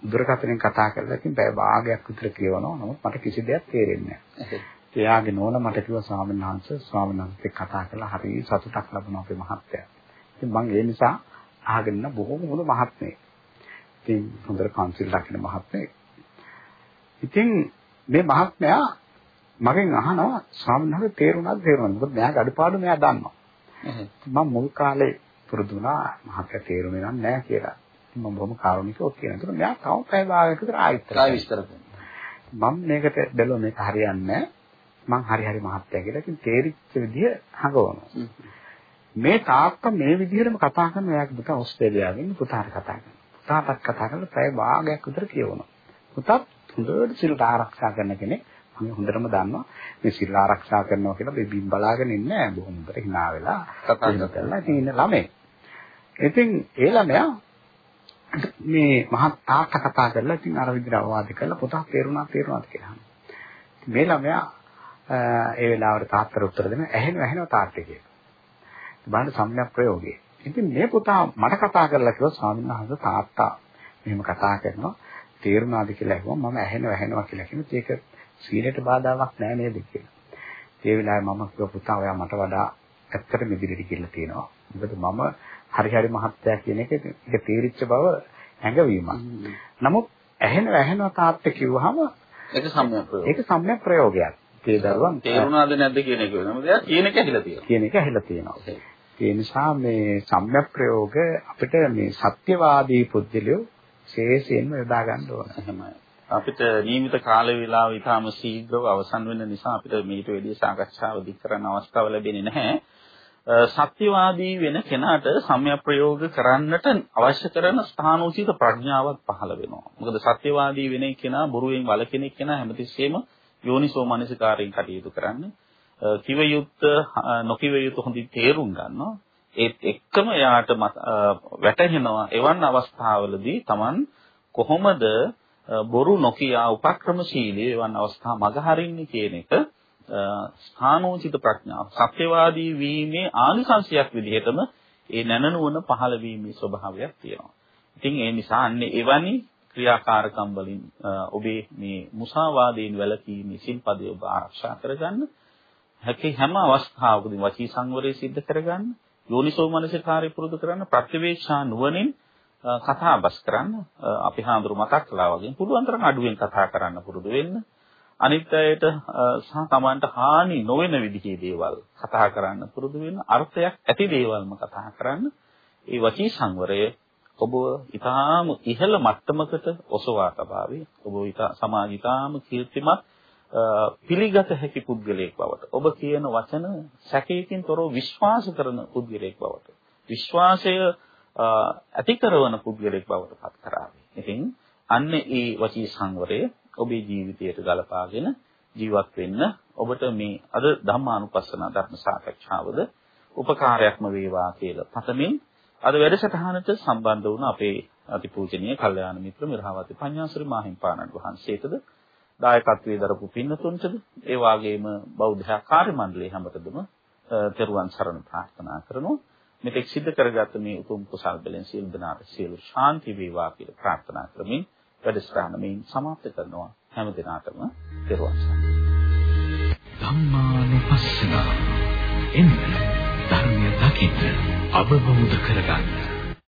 දුරකථනයෙන් කතා කරලා ඉතින් පැය භාගයක් විතර කියවනවා. නමුත් මට කිසි දෙයක් තේරෙන්නේ නැහැ. එයාගේ නෝන මට කිව්වා ස්වාමීන් වහන්සේ ස්වාමීන් වහන්සේ කතා කරලා හරි සතුටක් ලැබුණා අපේ මහත්තයා. ඉතින් මම ඒ නිසා අහගෙන ඉන්න බොහොම හොඳ මහත්මයෙක්. ඉතින් හොඳට කවුන්සිල් දකින මහත්මයෙක්. ඉතින් මේ මහත්මයා මගෙන් අහනවා ස්වාමීන් තේරුණාද තේරුණාද? මොකද මෙයාගේ අඩපාඩු මෙයා දන්නවා. මම මුල් කාලේ පුරුදු වුණා මහත්මයා තේරුනේ නම් නෑ කියලා. මම බොහොම කාරුණිකව කියනවා. ඒකට මෙයා තව පැය භාගයක විතර ආයෙත් විස්තර මම මේකට බැලුවා මේක හරියන්නේ මං හරි හරි මහත්ය කියලා ඉතින් තේරිච්ච විදිය හඟවනවා. මේ තාත්තා මේ විදිහටම කතා කරන එයාගේ පුතා ඕස්ට්‍රේලියාවෙන් පුතාට කතා කරනවා. පුතාටත් කතා කරලා පැය භාගයක් විතර කියවනවා. පුතත් හොඳට සිල් ආරක්ෂා කරන කෙනෙක්. මම හොඳටම දන්නවා මේ සිල් ආරක්ෂා කරනවා කියලා බිම් බලාගෙන ඉන්නේ නැහැ. බොහොම හොඳට hina වෙලා කතා කරලා ඉතින් ඉන්න ළමයි. ඉතින් ඒ ළමයා මේ මහත් තාත්තා කතා කරලා ඉතින් අර විදිහට අවවාද කරලා පුතා තේරුණා තේරුණාද කියලා අහනවා. මේ ළමයා ඒ වෙලාවට තාත්තට උත්තර දෙන ඇහෙනවා ඇහෙනවා තාත්තේ කියලා. බලන්න සම්‍යක් ප්‍රයෝගය. ඉතින් මේ පුතා මට කතා කරලා කිව්වා ස්වාමීන් වහන්සේ තාත්තා මෙහෙම කතා කරනවා තේරුණාද කියලා ඇහුවා මම ඇහෙනවා ඇහෙනවා කියලා කිව්වොත් ඒක සීලයට බාධාවක් නෑ නේද කියලා. ඒ වෙලාවේ මම කිව්වා පුතා ඔයා මට වඩා ඇත්තට මෙදිරිට කියලා තියෙනවා. මොකද මම හරි හරි මහත්ය කියන එක ඒක තීරිච්ච බව හැඟවීමක්. නමුත් ඇහෙනවා ඇහෙනවා තාත්තේ කිව්වහම ඒක සම්‍යක් ප්‍රයෝගයක්. ඒක සම්‍යක් ප්‍රයෝගයක්. ඒ දරුවන් තේරුණාද නැද්ද කියන එක වෙනම දෙයක් කියන එක ඇහිලා තියෙනවා. කියන එක ඇහිලා තියෙනවා. ඒ නිසා මේ සම්‍යක් ප්‍රයෝග අපිට මේ සත්‍යවාදී පුද්ගලයෝ ශේෂයෙන්ම යොදා ගන්න ඕන. එහෙමයි. අපිට නියමිත කාල වේලාව ඊටාම ශීඝ්‍රව අවසන් වෙන නිසා අපිට මේට වැඩි සාකච්ඡාව දික් කරන්න අවස්ථාව ලැබෙන්නේ නැහැ. සත්‍යවාදී වෙන කෙනාට සම්‍යක් ප්‍රයෝග කරන්නට අවශ්‍ය කරන ස්ථානෝචිත ප්‍රඥාවක් පහළ වෙනවා. මොකද සත්‍යවාදී වෙන කෙනා බොරුවෙන් වළකින කෙනා හැමතිස්සෙම යෝනිසෝ මනසිකාරයෙන් කටයුතු කරන්නේ. කිව යුත්ත නොකිව යුත්ත හොඳින් තේරුම් ගන්නවා. ඒත් එක්කම එයාට වැටහෙනවා එවන් අවස්ථාවලදී Taman කොහොමද බොරු නොකිය උපක්‍රමශීලී එවන් අවස්ථා මගහරින්නේ කියන එක ස්ථානෝචිත ප්‍රඥාව සත්‍යවාදී වීමේ ආනිසංශයක් විදිහටම ඒ නැනනුවන පහළ වීමේ ස්වභාවයක් තියෙනවා. ඉතින් ඒ නිසා අන්නේ එවැනි ක්‍රියාකාරකම් වලින් ඔබේ මේ මුසාවාදයෙන් වැළකීමේ සිල්පදේ ඔබ ආරක්ෂා කරගන්න හැකි හැම අවස්ථාවකදී වචී සංවරය සිද්ධ කරගන්න යෝනිසෝ මනසිකාරය පුරුදු කරන්න ප්‍රතිවේක්ෂා නුවණින් කතා බස් කරන්න අපි හාඳුරු මතක් කළා වගේ පුළුවන් තරම් අඩුවෙන් කතා කරන්න පුරුදු වෙන්න. අනිත් අයට සහ Tamanට හානි නොවන විදිහේ දේවල් කතා කරන්න පුරුදු වෙන්න අර්ථයක් ඇති දේවල්ම කතා කරන්න. ඒ වචී සංවරය ඔබ ඊටාම ඉහළ මට්ටමකට ඔසවා තබාවේ. ඔබ සමාජ ඊටාම කීර්තිමත් පිළිගත හැකි පුද්ගලයෙක් බවට. ඔබ කියන වචන සැකයකින් තොරව විශ්වාස කරන පුද්ගලයෙක් බවට. විශ්වාසය ඇති කරන පුද්ගලයෙක් බවට පත් කරાવી. ඉතින් අන්න ඒ වචී සංවරය ඔබේ ජීවිතයට ගලපාගෙන ජීවත් වෙන්න ඔබට මේ අද ධම්මානුපස්සන ධර්ම සාකච්ඡාවද උපකාරයක්ම වේවා කියලා පතමින් අද වැඩසටහනට සම්බන්ධ වුණ අපේ අතිපූජනීය කල්යාණ මිත්‍ර මිරහවති පඤ්ඤාසරි මාහිම්පාණන් වහන්සේටද දායකත්වයේ දරපු පින්නතුන්ටද ඒ වගේම බෞද්ධ කාර්ය මණ්ඩලයේ හැමතෙම තෙරුවන් සරණ ප්‍රාර්ථනා කරනවා මෙතෙක් සිද්ධ කරගත්ත මේ උතුම් කුසල් බලෙන් සියලු දෙනාට සියලු ශාන්ති වේවා කියලා ප්‍රාර්ථනා කරමින් වැඩසටහන මේ සමාප්ත කරනවා. හැම දිනාටම පෙරවන් සරණයි. ධම්මානුපස්සන එන්න ධර්මය දකින්න අවබෝධ කරගන්න.